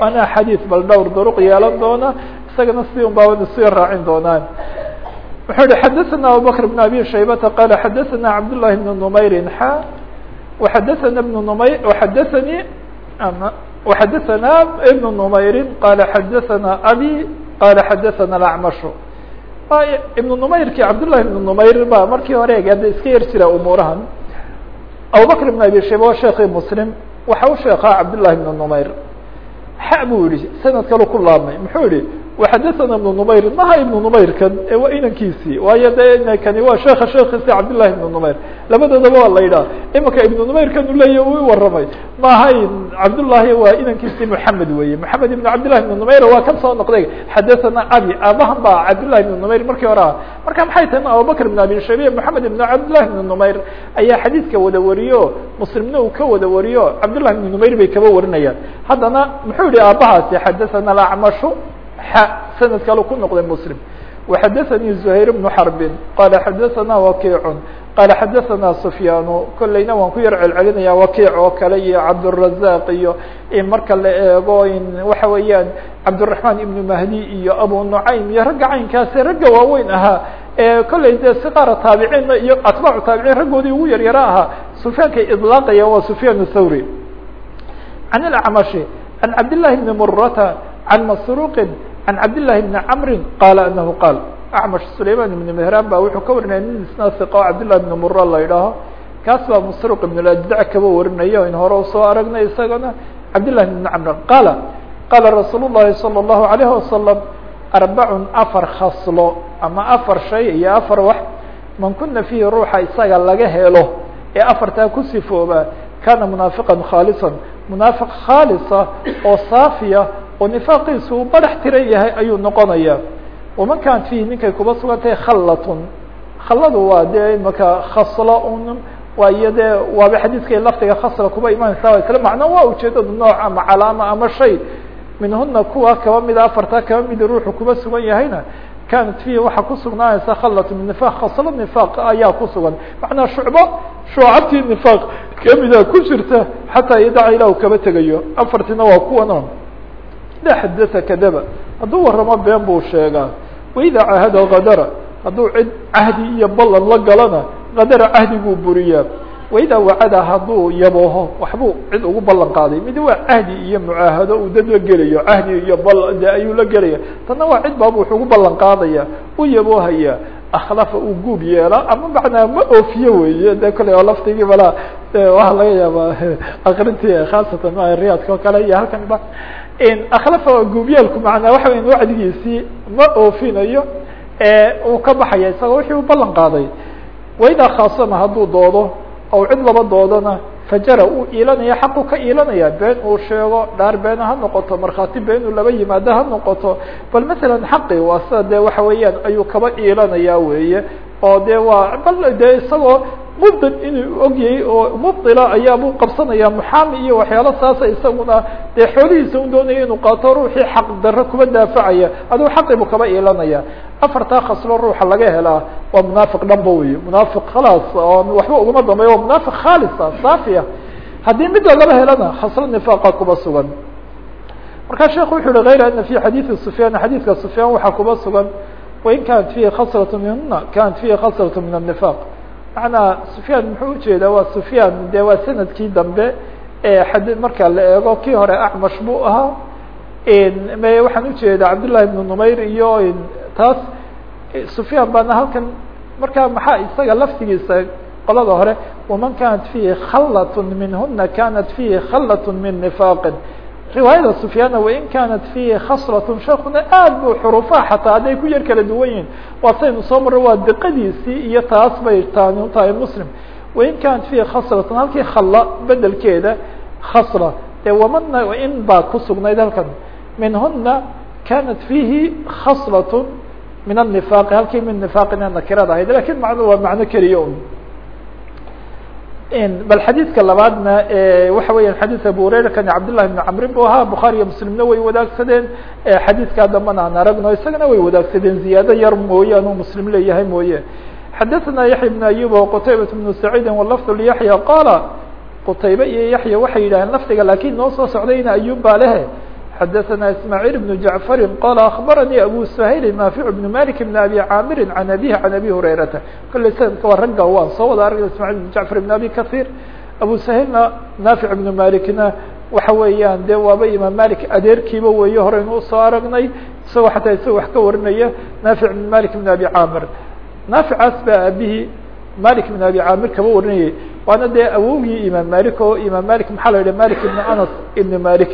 waana xadiid bal dhowr duruq yeelan doona isagana si un sii raacin doonaan wuxuu yihi xadaثna abubakr بn abi shaybata qala xadaثna cabdالlahi بn نmayrin xa وxadaثna بn nmayr xadaثani وxadaثna ibn نmayri qala xadaثna abi qala xadaثna اأcmashu ibn نmayrki cabdالlahi بn نmayr ba markii hore ada iska yar jira umuurahan abubakr بn abi shayba waa sheekii mslim waxa u sheekaa cabdالlahi بn نmayr xa buu yihi sanad kalu ku laabmay muxuu yihi وxadaثna iبن نmayr maha iبن نmayrkan ee waa inankiisii waayo de kani waa sheeka sheekiisi cabdالlahi iبن نmayr labadoodaba waa la yidhaha imika iبن نmayrkan u leeya u waramay maahayn cabdالlahi waa inankiisii mحamed weye mحamed iبn cabdالlahi iبن نmayr waa kan soo noqday xadaثna abi aabahan ba cabdالlahi iبن نmayr markii hore ah marka maxay tahay abubakr iبn abi shaybiya mحamed iبn cabdالlahi iبn نmayr ayaa xadiidka wada wariyo mslimna uu ka wada wariyo cabdالlahi iبn نmayr bay kaba warinayaan haddana muxuu yihi aabahaasi xadaثna اأcmashu sanad kale ku noqday mslim وxadaثnي زhayr بن xرbi qala xadaثna wakiic qala xadaثna سfyaan kolleyna waan ku yar celcelinaya wakiic oo kale iyo cabdالرaزaq iyo marka la eego waxa weeyaan cabdالرaحman iبn mahdi iyo abu nucaym iyo ragga caynkaasi ragga waaweyn ahaa ee kolley de siqaara taabiciinna iyo atbaacu taabiciin raggoodii ugu yaryara ahaa sufyaankay iطlaaqaya waa sufyaan الthawri can اأcmaشhi عan cabdالlahi بn murata عan masruqi عن cabd للhi بن cمri qال أنه qاal أcmش سlayman بن مهrاn ba wuxuu ka warinaya nin isna ثiqo cabdاللahi بن mura la idhaaho kaas baa msruq بن اأجدع kaba warinayo in hore usoo aragnay isagana cabdاللahi بن cمr qاla qاla رasuul الlahi صلى الlaه عليه وasلم أربع afar khaslo ama afar shay iyo afar wax man kuna fihi ruuxa isaga laga helo ee afartaa ku sifooba kana munaafiqا khaalصا munaafiq khaalصa oo saafiya oo nifaaqiisu uu badax tiran yahay ayuu noqonaya waman kan fihi ninkay kuba sugan tahay khallatun. Khalladu waa dee imaka khaslo un waayo dee waaba xadiidkay laftiga khasla kuba imanaysa isla macno waa ujeedada nooc ama calaama ama shay. Minhuna kuwa kaba mida afartaa kaba midi ruuxu kuba sugan yahayna. Kanat fihi waxaa ku sugnaanaysa khalatu min nifaq khaslo nifaaq ayaa ku sugan. Macnaa shucbo shucabtii nifaaq kamida ku jirta xataa idaca ilah kaba tegayo. Afartiina waa kuwan ida xadata kadaba hadduu waramo been buu sheegaa waida cahada kadara hadduu cid cahdi iyo ballan la galana kadara cahdiguu buriyaa. Waida wacada hadduu yabooho waxbuu cid ugu ballan qaaday. Mid waa cahdi iyo mucaahado uu dad la gelayo cahdi iyo bal de ayuu la gelaya tanna waa cid baab wuxuu ugu ballan qaadaya u yaboohaya akhlafa uu guub yeela ama macnaa ma oofiyo weeye de kole oo laftigii bala waxa laga yaaba [laughs] akrintii khaasatan riyaadka oo kale iyo halkan ba akhlafa guubyeelku macnaa waxa weya wacdigiisii ma oofinayo uu ka baxaya isagoo wixii u ballan qaaday. Waidaa khaasama hadduu doodo ou cid laba doodona fajara uu iilanaya xaqu ka iilanaya been uu sheego dhaar beena ha noqoto markhaati been uu laba yimaado ha noqoto. Bal masalan xaqi waa sida de waxa weeyaan ayuu kaba iilanaya weeye oo de waa bal de isagoo mubdil inuu ogyay oo mubdila ayaa buu qabsanaya iyo waxyaalo saasa isaguna dee xoolihiisa u doonaya inuu qaato ruuxii xaq daro kuba daafacaya adigu xaqiibu kaba iilanaya. Afartaa khaslo ruuxa laga helaa waa munaafiq dhanba wey munaafiq khalaas oo waxba uguma dambeya waa munaafiq khaalisa saafiya ah. haddii midda laba helana khaslo nifaaqa kuba sugan. Markaa sheekhu wuxu uhi hayr ana fi xadiidi sufyaan xadiidka sufyaan waxaa kuba sugan wain kanat fihi khasratu minna kanat fihi khasratu min annifaaq macnaa sufyaan muxuu u jeedaa waa sufyaan de waa sannadkii dambe ee xad marka la eego kii hore acmash buu ahaa. M waxaan u jeedaa cabdullahi ibnu numayr iyo taas. Sufyaan baana halkan markaa maxaa isaga laftigiisa qolada hore waman kanat fihi khalat minhuna kanat fihi khalat min nifaaqin riwaayada sufyaana wain kaanat fiihi khaslatun sheekuna aad buu xurufaha xataa hadday ku yar kala duwan yihiin waa saynu soo marra waa diqadiisii iyo taas bay taanu tahay muslim. Wain kaanat fiihi khaslatun halkii khalla bedelkeeda khasla dee wamana in baa ku sugnayd halkan. Minhuna kaanat fiihi khaslatun min الnifaaqi halkii min nifaaqina nakiraad ahayd. Lakin macno waa macno keliya un bal xadiidka labaadna waxa weya xadiid abu hurayra kani cabdالlahi بn camrin bu ahaa bukhaari iyo muslimna way wadaagsadeen xadiidkaa dambana aan aragno isagana way wadaagsadeen ziyaado yar mooyaan u muslim leeyahay mooye xadaثna yaحya بn ayub o qtaybaة بn saciidi wlafd lyaحya qaala qutaybe iyo yaxya waxay yidhaheen lafdiga lakin noo soo socdayna ayub baa lehe xadaثna ismاعيل بن جaعفr qال أخbarnي أbو سhayl ناaفع بن مالك بن أbي cاmr عن أbيه عن أbي هurayرaةa kole snadka waa ragga waan soo wada argna ismاعيل بن جaعفر بن أbي kaثير أbو سhaylna ناaفع بن مالكna waxa weeyaan de waaba imaam malik adeerkiiba weeye horeynu usoo aragnay isagoo xataa isagoo wax ka warinaya ناaفع بن مالك بن أbي cاmr ناaفicaas baa abihii malik بن أbي cاmir kaba warinayay waana dee awowgii imaam malik oo imaam malik maxaa la yidhah malik بن anas iبn malik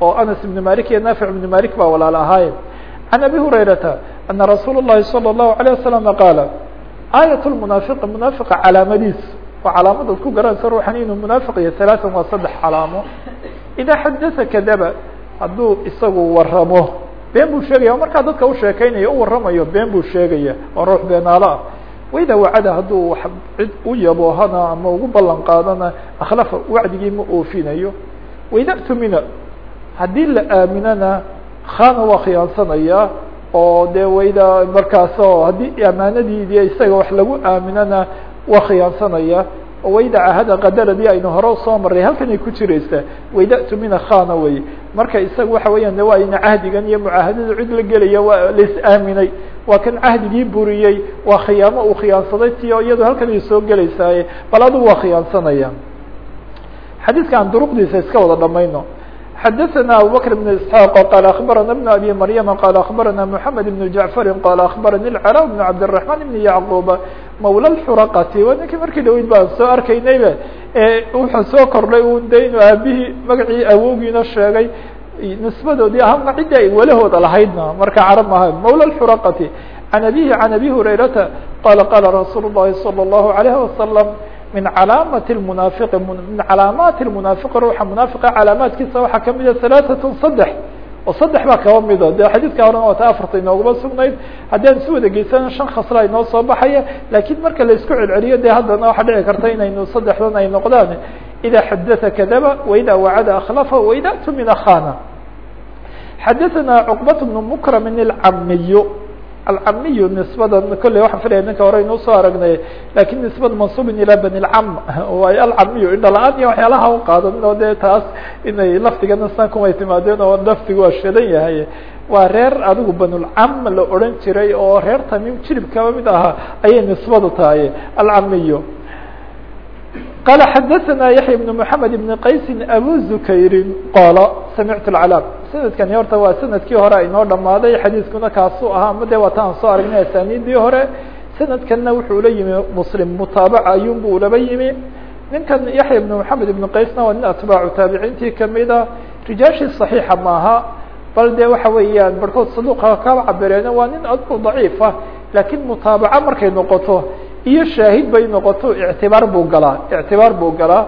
oo anas ibn malik iyo naafic ibn malik baa walaal ahaaye can abi hurayrata ana rasuul الlahi salى الlahu عalيه wasalam qaala aayat lmunaafiqi munaafiqa calaamadiis waa calaamadaad ku garanaysa ruuxan inuu munaafiq iyo halaatan waa saddex calaamo idaa xadasa kadaba hadduu isagu waramo been buu sheegaya markaa dadka usheekeynaya u waramayo been buu sheegaya oo ruux beenaalo ah waidaa wacada hadduu cid u yaboohana ama ugu ballan qaadana akhlafa wacdigii ma oofinayo waida tumina haddii la aaminana khana waa khiyaansanaya oo de wayda markaas oo haddii amaanadiidi isaga wax lagu aaminana waa khiyaansanaya. Oo wayda cahada qadaradii aynu hore u soo maray halkan ay ku jiraysaa wayda tumina khana wey. Marka isaga waxa weeyaan de waa ina cahdigan iyo mucaahadada cid la gelaya waa lais aaminay. Waa kan cahdigii buriyey waa khiyaamo uu khiyaansaday ti o iyado halkan ay soo gelaysaaye bal adigu waa khiyaansanaya. Xadiidka aan duruqdiisa iska wada dhamayno xadaثna abubكر بن اسحاq qال aخbarana بن abي مryم qال aخbarana محamed بن جaعفr qال aخbarani الcrا بن cabdالرحمن بن yعqوb mawlى الxuraqati waa ninkii markii dhaweyd baan soo arkaynayba wuxuu soo kordhay un de inu aabihii magacii awowgiina sheegay nisbadoodii ahama ciddi ay walahooda lahaydna marka carab maha mawlى الxuraqati عan abihi عan abi hurayrata qala qala rasuul الlahi salى الlahu عalيه wasaلم min calaamati munaafiqi min calaamaati munaafiqi ruuxa munaafiqa calaamaadkiisa waxaa ka mid a ah halaaatun saddex oo saddex baa kaba mida dee xadiidka horena waata afarta inooguma sugnayd haddaan si wada geysan shan khasla inoo soo baxaya laakiin marka la isku celceliyo dee haddana waxaa dhici karta inaynu saddexdan ay noqdaan idaa xadaa kadaba waidaa wacada akhlafa waidaa tumina khana xadaanaa cuqbat bnu mukramin alcamiyo alcamiyu nisbadan kolley waxaan filaya ninka hore inuu soo aragnay laakiin nisbada mansubin ilaa bani lcam waayo alcamiyu indha la'aan iyo waxyaalaha u qaadan oo dee taas inay laftigana sankumay timaadeen oo laftigu waa shadan yahay. Waa reer adigu banulcam la odhan jiray oo reer tamiim jirib kaba mid ahaa ayay nisbadu tahay alcamiyu qala xadaثna yaحya بn mحamed بn qaysi abu zukayri qala samictu اclaam sanadkani horta waa sanadkii hore inoo dhamaaday xadiiskuna kaasuu ahaa ama de waa ta aan soo aragnay asaniidii hore sanadkanna wuxuu la yimi muslim mutaabaca ayuunbu ulaba yimi ninkan yaxya ibn maxamed ibn qaysna waa nin atbaacu taabiciintii kamida rijaashii صaxiixa maaha bal de waxa weeyaan barhkood saduuqa kaba cabireen waa nin adku daciif ah laakiin mutaabaca markay noqoto iyo shaahid bay noqoto ictibaar buu galaa. Ictibaar buu galaa.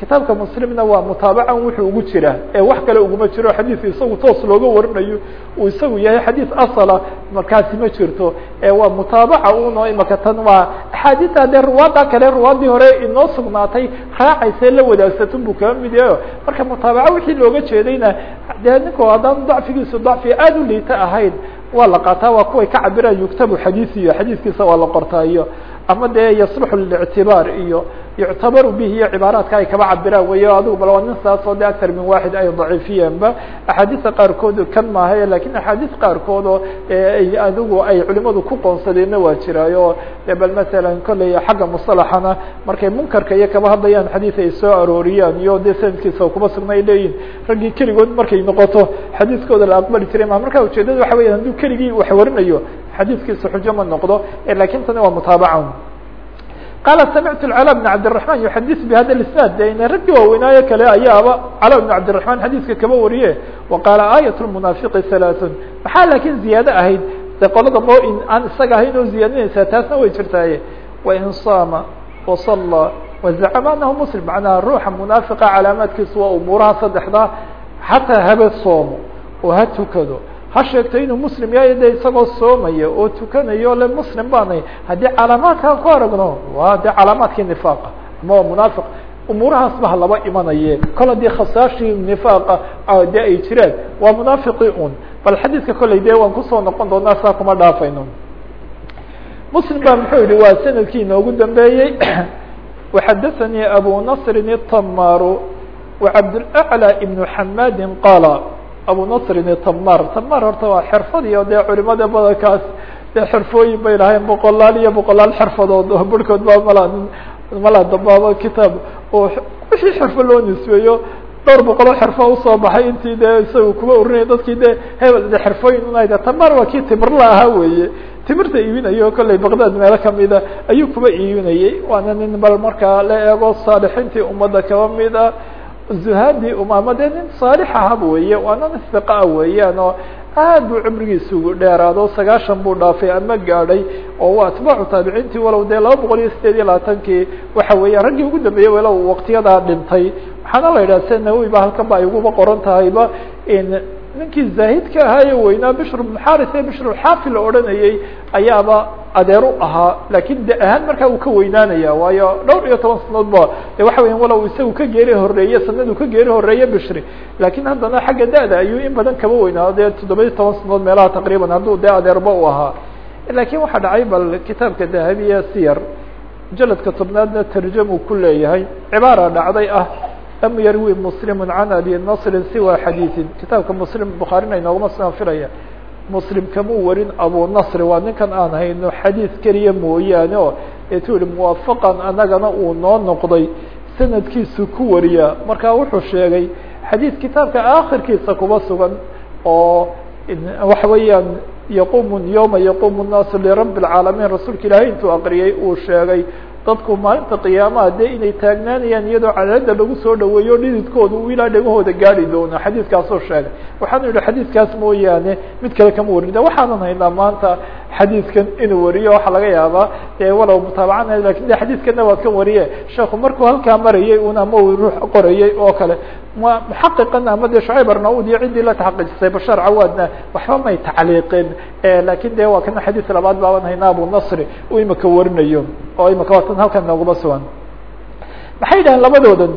Kitaabka muslimna waa mutaabacan wuxuu ugu jira. Ee wax kale uguma jiro xadiidku isagu toos looga warinayo. Uu isagu yahay xadiid asala markaasi ma jirto. Ee waa mutaabaca uno imaka tan waa axaadiista dee ruwaadda kale ruwaaddii hore inoo sugnaatay raacaysa la wadaagsatun buu kaba mid yahay. Marka mutaabaca wixii looga jeedayna dee ninku haddaan dacfigiisu dacfi aada u liita ahayn waa la qaataa waa kuway ka cabiraan yuktabu xadiisiyo xadiiskiisa waa la qortaa iyo ama dee yasluxu lilictibaar iyo yuctabaru bihi iyo cibaaraadka ay kaba cabiraan weyo adigu bal waa nin saasoo de actar min waxid ay daciifiyeenba axaadiista qaarkood kan maaha laakiin axaadiis qaarkood oo ay adigu ay culimadu ku qoonsadeenna waa jiraayo bal masalan kolley xagga musalaxana markay munkarka iyo kaba hadlayaan xadiis ay soo arooriyaan iyo de sanadkiisa kuma sugna ay leeyihiin raggii keligood markay noqoto xadiiskooda la aqbali jiray ma marka ujeedada waxa weya hadduu keligii wax warinayo xadiiskiisa xujo ma noqdo laakiin tani waa mutaabaca qaala samictu cala bna cabdiraxman yuxadis bihada isnaad dena raggii waaweynaayo kale ayaaba cala bna cabdiraxmaan xadiiska kaba wariye wa qaala aayat munaafiqi halaaثun maxaa laakiin ziyaado ahayd de qolada moo aan isaga ahayn oo ziyaadinaysaa taasna way jirtaaye wain saama wasallaa wazacama anahu muslim macnaha ruuxa munaafiqa calaamaadkiisu waa umuuraha saddexda hataa haba soomo oo ha tukado ha sheegto inuu muslim yahay de isagoo soomaya oo tukanayo le muslim baanay haddii calaamaadkaan ku aragno waa de calaamaadkii nifaaqa ama waa munaafiq umuurahaas ba laba imanaye kol haddii khasaashii nifaaqa de ay jiraan waa munaafiqii un bal xadiidka kolley de waan kusoo noqon doonaa saa kuma dhaafayno muslim ba muxuu yihi waa sanadkii inoogu dambeeyey [clears throat] waxadaثanii abu nasrin الtamaru وcabdالأعlى ibn xamadi qaala abu nasrin tamar. Tamar horta waa xirfad iyo dee culimada badankaas dee xirfooyin bay lahayn. Boqolaal iyo boqolaal xirfadood oo barhkood baa mala mala dambaaba kitaab. Oo wixii xirfo loo nisbeeyo dhowr boqoloo xirfo u soo baxay intii dee isaga kuma orinaya dadkii de hebel de xirfooyin unayda tamar waa kii timirla ahaa weeye. Timirta iibinayo kolley baqdad meelo kamida ayuu kuba iibinayey waana nin bal markaa la eego saalixiintii ummadda kaba mid a zuhaadii umaama dee nin saalix ahaba weeye waana nin hiqa weeyaan oo aad buu cumrigiisa ugu dheeraado sagaashan buu dhaafay ama gaadhay oo waa atbaacu taabiciintii walow dee laba boqol iyo sideed iyo labaatankii waxa weeya raggii ugu dambeeyey walow waktiyadaa dhintay. Waxaana la yidhaha se nawowi ba halkan ba ay uguba qoran tahayba ninkii zaahidka ahaaye weynaa bishr bn xaris ee bishr xaafi la odhanayey ayaaba adeer u ahaa. Lakin de ahaan markaa uu ka weynaanaya waayo dhowr iyo toban sanadood ba. De waxa weya walow isagu ka geeri horeeye sanadu ka geeri horeeye bishri laakiin haddana xagga da-da ayuu in badan kaba weynaado dee toddoba-iyo toban sanadood meelaha taqriiban hadduu dee adeerba u ahaa. Lakin waxaa dhacay bal kitaabka dahabiya siyar mujaladka tobnaadna tarjamuu ku leeyahay. Cibaara dhacday ah lam yarwi muslim can abi nasrin siwa xadiiثin kitaabka muslim bukhaarina inoogama soo filaya muslim kamuu warin abu nasri waa ninkan aan hayno xadiid keliya mooyaane oo etu yihi muwaafaqan anagana uu noo noqday sanadkiisu ku wariya marka wuxuu sheegay xadiid kitaabka akhirkiisa kuba sugan oo waxa weeyaan yaqumu yowma yaqumu الnaasu lirabi اlcaalamiin rasuulka ilaahay intuu aqriyay uu sheegay dadku maalinta qiyaamaha dee inay taagnaanayaan iyadoo cadaalada lagu soo dhaweeyo dhididkooda uu ilaa dhegahooda gaari doono xadiidkaasoo sheegay. Waxaanu yihi xadiidkaas mooyaane mid kale kama warin de waxaanan haynaa maanta xadiidkan inuu wariyo waxaa laga yaabaa walow mutaabacana laakiin de xadiidkana waa kan wariye sheeku markuu halkaa marayay un ama uu ruux qorayay oo kale muxaqiqan ama de shucayb arnaud iyo ciddii la taxaqiijisay bashar cawaadna waxba may tacliiqin. Lakin de waa kana xadiis labaad baaban haynaa abu nasri uu imika warinayo oo imika waa tan halkan nooguma sugan. Maxay yidhahaan labadoodan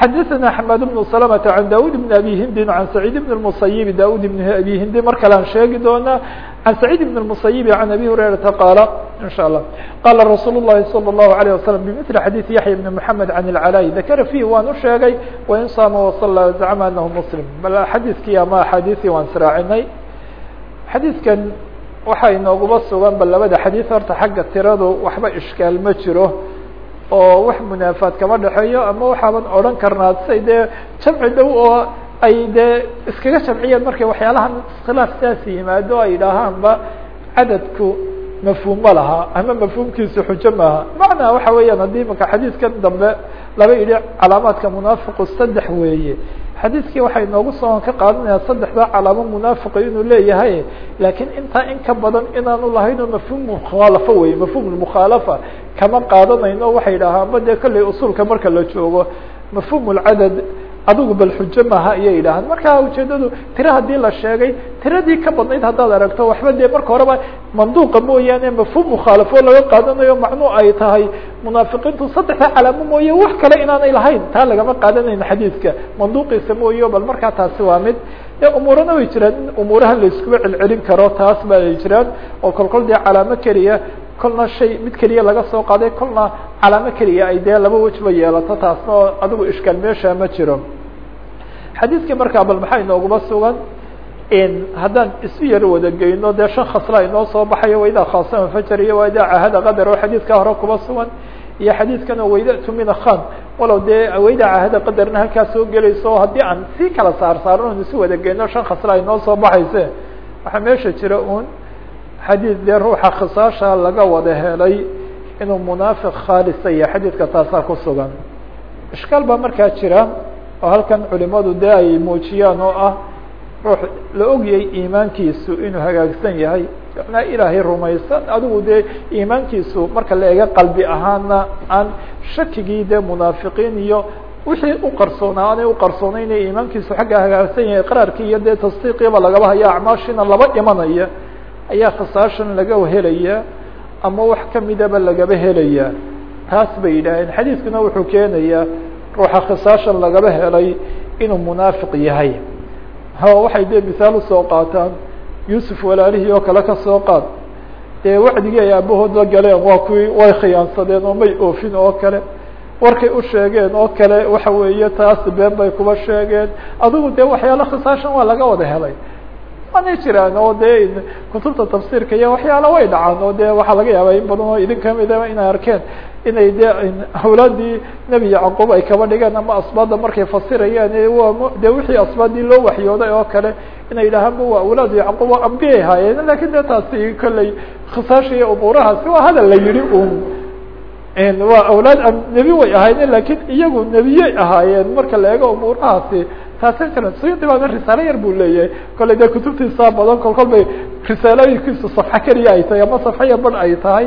xadaثna حmad بن سلمة عan daud بن abi hindi عan سacيid بن المصayب daud بن abi hindi mar kale aan sheegi doonaa عan سacيid بن المصayب عan abi هurayرaةa qaala in shاء الlah qala rasuul الlahi صلى الlaه عليه وsلم بmثل xadيiث yaحyى بن محamed عan العلاي dakra فيه waan u sheegay وin saama وصلى زcma anah msلم bal xadiiskii ama axaadiثii waan sraacinay xadiidkan waxa inooguma sugan ba labada xadiiث horta xagga tiradu waxba ishkaal ma jiro oo wax munaafaad kama dhexeeyo ama waxaaban odhan karnaa say dee jamci dhow oo ay dee iskaga jamciyeen markay waxyaalahan iskhilaaf saas yimaado ay idhaahaanba cadadku mafhuum ma laha ama mafhuumkiisu xujo maaha macnaa waxa weeyaan haddii imaka xadiidkan dambe laga yidhi calaamaadka munaafiqu saddex weeye. Xadiidkii waxay noogu soo ka qaadanaya saddexdaa calaamo munaafiqa inuu leeyahay laakiin intaa in ka badan inaanu lahaynoo mafhuum mukhaalafo weye mafhuum mukhaalafa kama qaadanayno. Waxay yidhaahaanba dee kolley usulka marka la joogo mafhuum lcadad adigu bal xujo maaha ayay yidhaahaan marka ujeedadu tiro haddii la sheegay tiradii ka badnayd haddaad aragto waxba dee marka horeba manduuqa mooyaane mafhuum mukhaalafo laga qaadanayo macnuu ay tahay. Munaafiqiintu saddexda calaamo mooye wax kale inaanay lahayn. Taa lagama qaadanayno xadiidka manduuqiisa mooye bal markaa taasi waa mid. Umuurana way jiraan in umuuraha la iskuba celcelin karo taas ba ay jiraan. Oo kolkol dee calaamo keliya kolna shay mid keliya laga soo qaaday kolna calaamo keliya ay dee laba wejba yeelato taasna oo adigu ishkaal meesha ma jiro xadiidkii markaa bal maxaa inooguma sugan haddaan isu yar wada geyno dee shan khasla inoo soo baxayo waydaa khaasama fajar iyo waydaa cahada qadar oo xadiidka hore kuba sugan iyo xadiidkan oo waydatu min akhan walow dee waydaa cahada qadarna halkaa soo gelayso haddii aan si kala saar saarno isu wada geyno shan khasla inoo soo baxayse waxaa meesha jira un xadiid dee ruuxa khisaasha laga wada helay inuu munaafiq khaalisa yahay xadiidka taasaa ku sugan. Ishkaal baa markaa jira oo halkan culimadu dee ay muujiyaan oo ah ruux la ogyay iimaankiisu inuu hagaagsan yahay. Macnaa ilaahay rumaysan. Adigu dee iimaankiisu marka la eega qalbi ahaana aan shakigii dee munaafiqiin iyo wixii u qarsoonaa aanay uqarsoonayn iimaankiisu xagga hagaagsan yahay qaraarkii iyo dee tasdiiqiiba lagaba haya acmaashiina laba imanaya ayaa khisaashan laga helaya ama wax kamidaba lagaba helaya. Taas bay yidhaaheen xadiidkuna wuxuu keenayaa ruuxa khisaashan lagaba helay inuu munaafiq yahay. Waxay dee misaal u soo qaataan? Yuusuf walaalihii oo kale ka soo qaad. Dee wacdigii ay aabahood la galeen waa kuwii way khiyaansadeen oo may oofin oo kale. Warkay u sheegeen oo kale waxa weeye taas been bay kuba sheegeen. Adigu dee waxyaala khisaashan waa laga wada helay. Waanay jiraan oo dee kutubta tafsiirka iyo waxyaala way dhacaan oo dee waxaa laga yaabaa in badan oo idin kamida inay arkeen inay dee awlaadii nebi yacquub ay kaba dhigeen ama asbaadda markay fasirayeen de wixii asbaadii loo waxyooday oo kale inay yidhaahaanba waa awlaad yacquub oo ambiyay ahaayeen laakiin de taasi kolley khisaashiiyo umuurahaasi waa hadal la yihi un waa awlaad nebi way ahaayeen laakiin iyagu nebiyey ahaayeen. Marka la eego umuurahaasi taasa jira suyuudi baana risaalo yar buu leeyahay. Kolley dee kutubtiisaa badan kol kol bay risaalooyinkiisu safxo keliya ay tahay ama safxo ban ay tahay.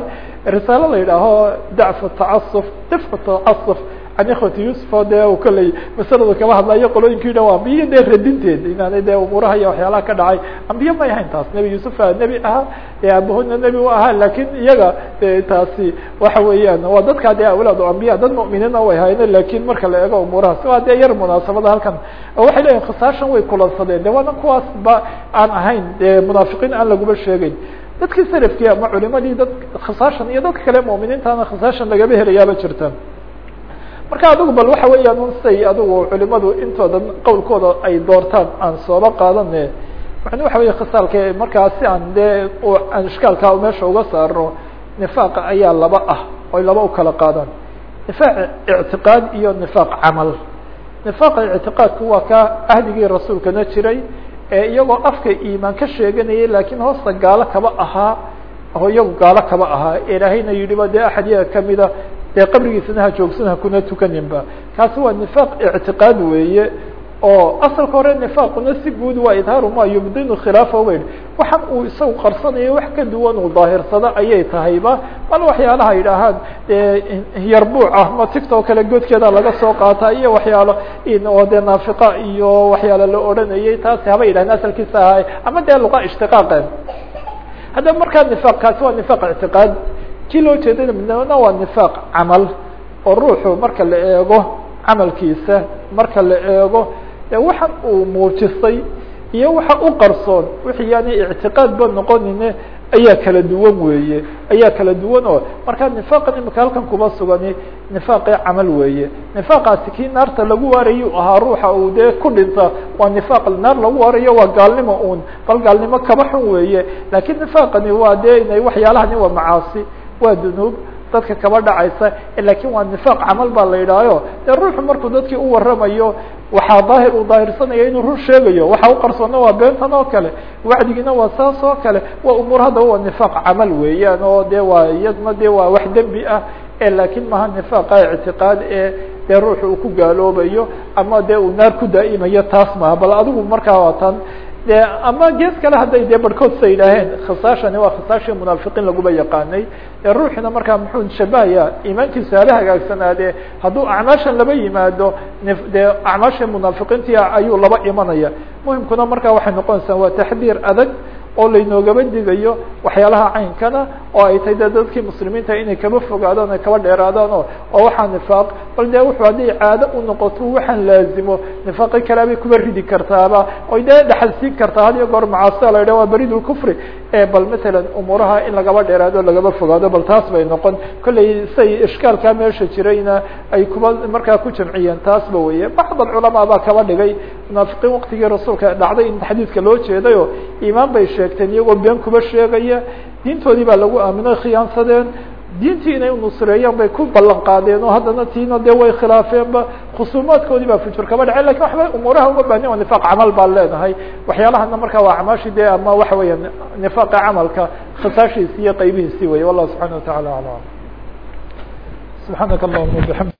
Risaalo la yidhaaho dacfu tacasuf dafcu tacasuf can ikhwati yusuf oo dee kolley masaladu kaba hadlayo qolooyinkii dha ambiye dee radinteed inaanay dee umuuraha iyo waxyaalaha ka dhacay. Ambiye may ahayn taas nebi yuusufa nebi ahaa dee aabahoodna nebi u ahaa laakiin iyaga de taasi waxa weeyaan waa dadkaa dee awlaad ambiya dad mu'miniina way haayeen laakiin marka la eego umuurahaas waa dee yar munaasabada halkan. Waxay leeyihiin khisaashan way kulansadeen. De waana kuwaas ba aan ahayn dee munaafiqiin aan laguma sheegeyn dadkii salafkii ama culimadii dad khisaashan iyo dadka kale mu'miniintaana khisaashan lagaba helayaaba jirta marka adigu bal waxa weeyaan un adigu culimadu intooda qowlkooda ay doortaan aan sooba qaadane macni waxa weya khisaalka markaa aan dee aan ishkaalkaa meesha uga saarno nifaaqa ayaa laba ah oy laba u kala qaadaan. Nifaaq ictiqaad iyo nifaaq camal. Nifaaqa ictiqaadku waa ka ahdigii rasuulkana jiray ee iyagoo afka iimaan ka sheeganayay lakiin hoosta gaalo kaba ahaa iyagu gaalo kaba ahaa. Ilaahayna yidhiba dee axad yaga kamida dee qabrigiisana ha joogsan hakuna tukaninba. Kaasi waa nifaaq ictiqaad weeye oo asalka hore nifaaquna si guud waa idhaaru ma yubdinu khilaafa yidhi waxaan uu isagu qarsanayo wax ka duwan uu daahirsado ayay tahayba. Bal waxyaalaha yidhaahaan yarbuuc ah ma tigtoo kale godkeeda laga soo qaata iyo waxyaalo oo dee naafiqa iyo waxyaalo la odhanayay taasi haba yidhahan asalkiisa ahay ama dee luqa ishtiqaaqe haddaba markaa nifaaq waa nifaaq ictiqaad kii loo jeedana midna waa nifaaq camal oo ruuxu marka la eego camalkiisa marka la eego waxan uu muujistay iyo waxa u qarsoon. Wixii yaani ictiqaad ba noqonine ayaa kala duwan weeye ayaa kala duwan oo marka nifaaqan imika halkan kuba sugani nifaaqii camal weeye. Nifaaqaasi kii naarta lagu waarayu ahaa ruuxa uu dee ku dhinta waa nifaaq naar lagu waarayo waa gaalnimo un bal gaalnimo kaba xun weeye. Lakin nifaaqani waa dee inay waxyaalahani waa macaasi waa dunuub dadka kaba dhacaysa laakiin waa nifaaq camal baa la yidhaayo dee ruuxu markuu dadkii u waramayo waxaa daahir uu daahirsanaya inuu run sheegayo waxa u qarsoona waa beentan oo kale wacdigiina waa saas oo kale waa umuur haddaba waa nifaaq camal weeyaan oo de waa iyadna de waa wax dembi ah. Lakin maha nifaaqa ictiqaad ee dee ruuxu uu ku gaaloobayo ama de uu naar ku daa'imayo taas maha bal adigu markaa waa tan de ama gees kale hadday dee barhkood sa yidhaaheen khisaashani waa khisaashii munaafiqiin laguba yaqaanay. Ee ruuxina markaa muxuu shabahaya iimaankiisa hala hagaagsanaadee hadduu acmaashan laba yimaado dee acmaashii munaafiqiintii ayuu laba imanaya. Muhimkuna markaa waxay noqonaysaa waa taxdiir adag oo laynoogaba digayo waxyaalaha caynkana oo ay tahay de dadkii muslimiinta inay kaba fogaadaan ay kaba dheeraadaan o oo waxaa nifaaq. Bal de wuxuu hadday caado u noqoto waxaan laazimo. Nifaaqi kalea bay kuba ridi kartaaba. Oy dee dhexal siin kartaa had iyo goor macaasida la yidhah waa barid lkufri bal matalan umuuraha in lagaba dheeraado lagaba fogaado bal taas bay noqon. Kollay say ishkaalkaa meesha jirayna ay kuba markaa ku jamciyeen taasba weye bacd alculamaa baa kaba dhigay munaafiqiin waktigii rasuulka dhacday in xadiidka loo jeedayo imaan bay sheegteen iyagoo been kuba sheegaya diintoodii baa lagu aaminay khiyaansadeen diintii inay unusreeyaan bay ku ballan qaadeen oo haddana tiina dee way khilaafeenba khusuumaadkoodii baa fujur kaba dhaceen laakiin waxba umuuraha uma bahnin waa nifaaq camal baan leenahay. Waxyaalahana markaa waa acmaashi de ama waxa weya nifaaqa camalka khisaashiisi iyo qaybihiisi wey wallahu subxana wa tacala alam. Subxaanaka allahuma bixamd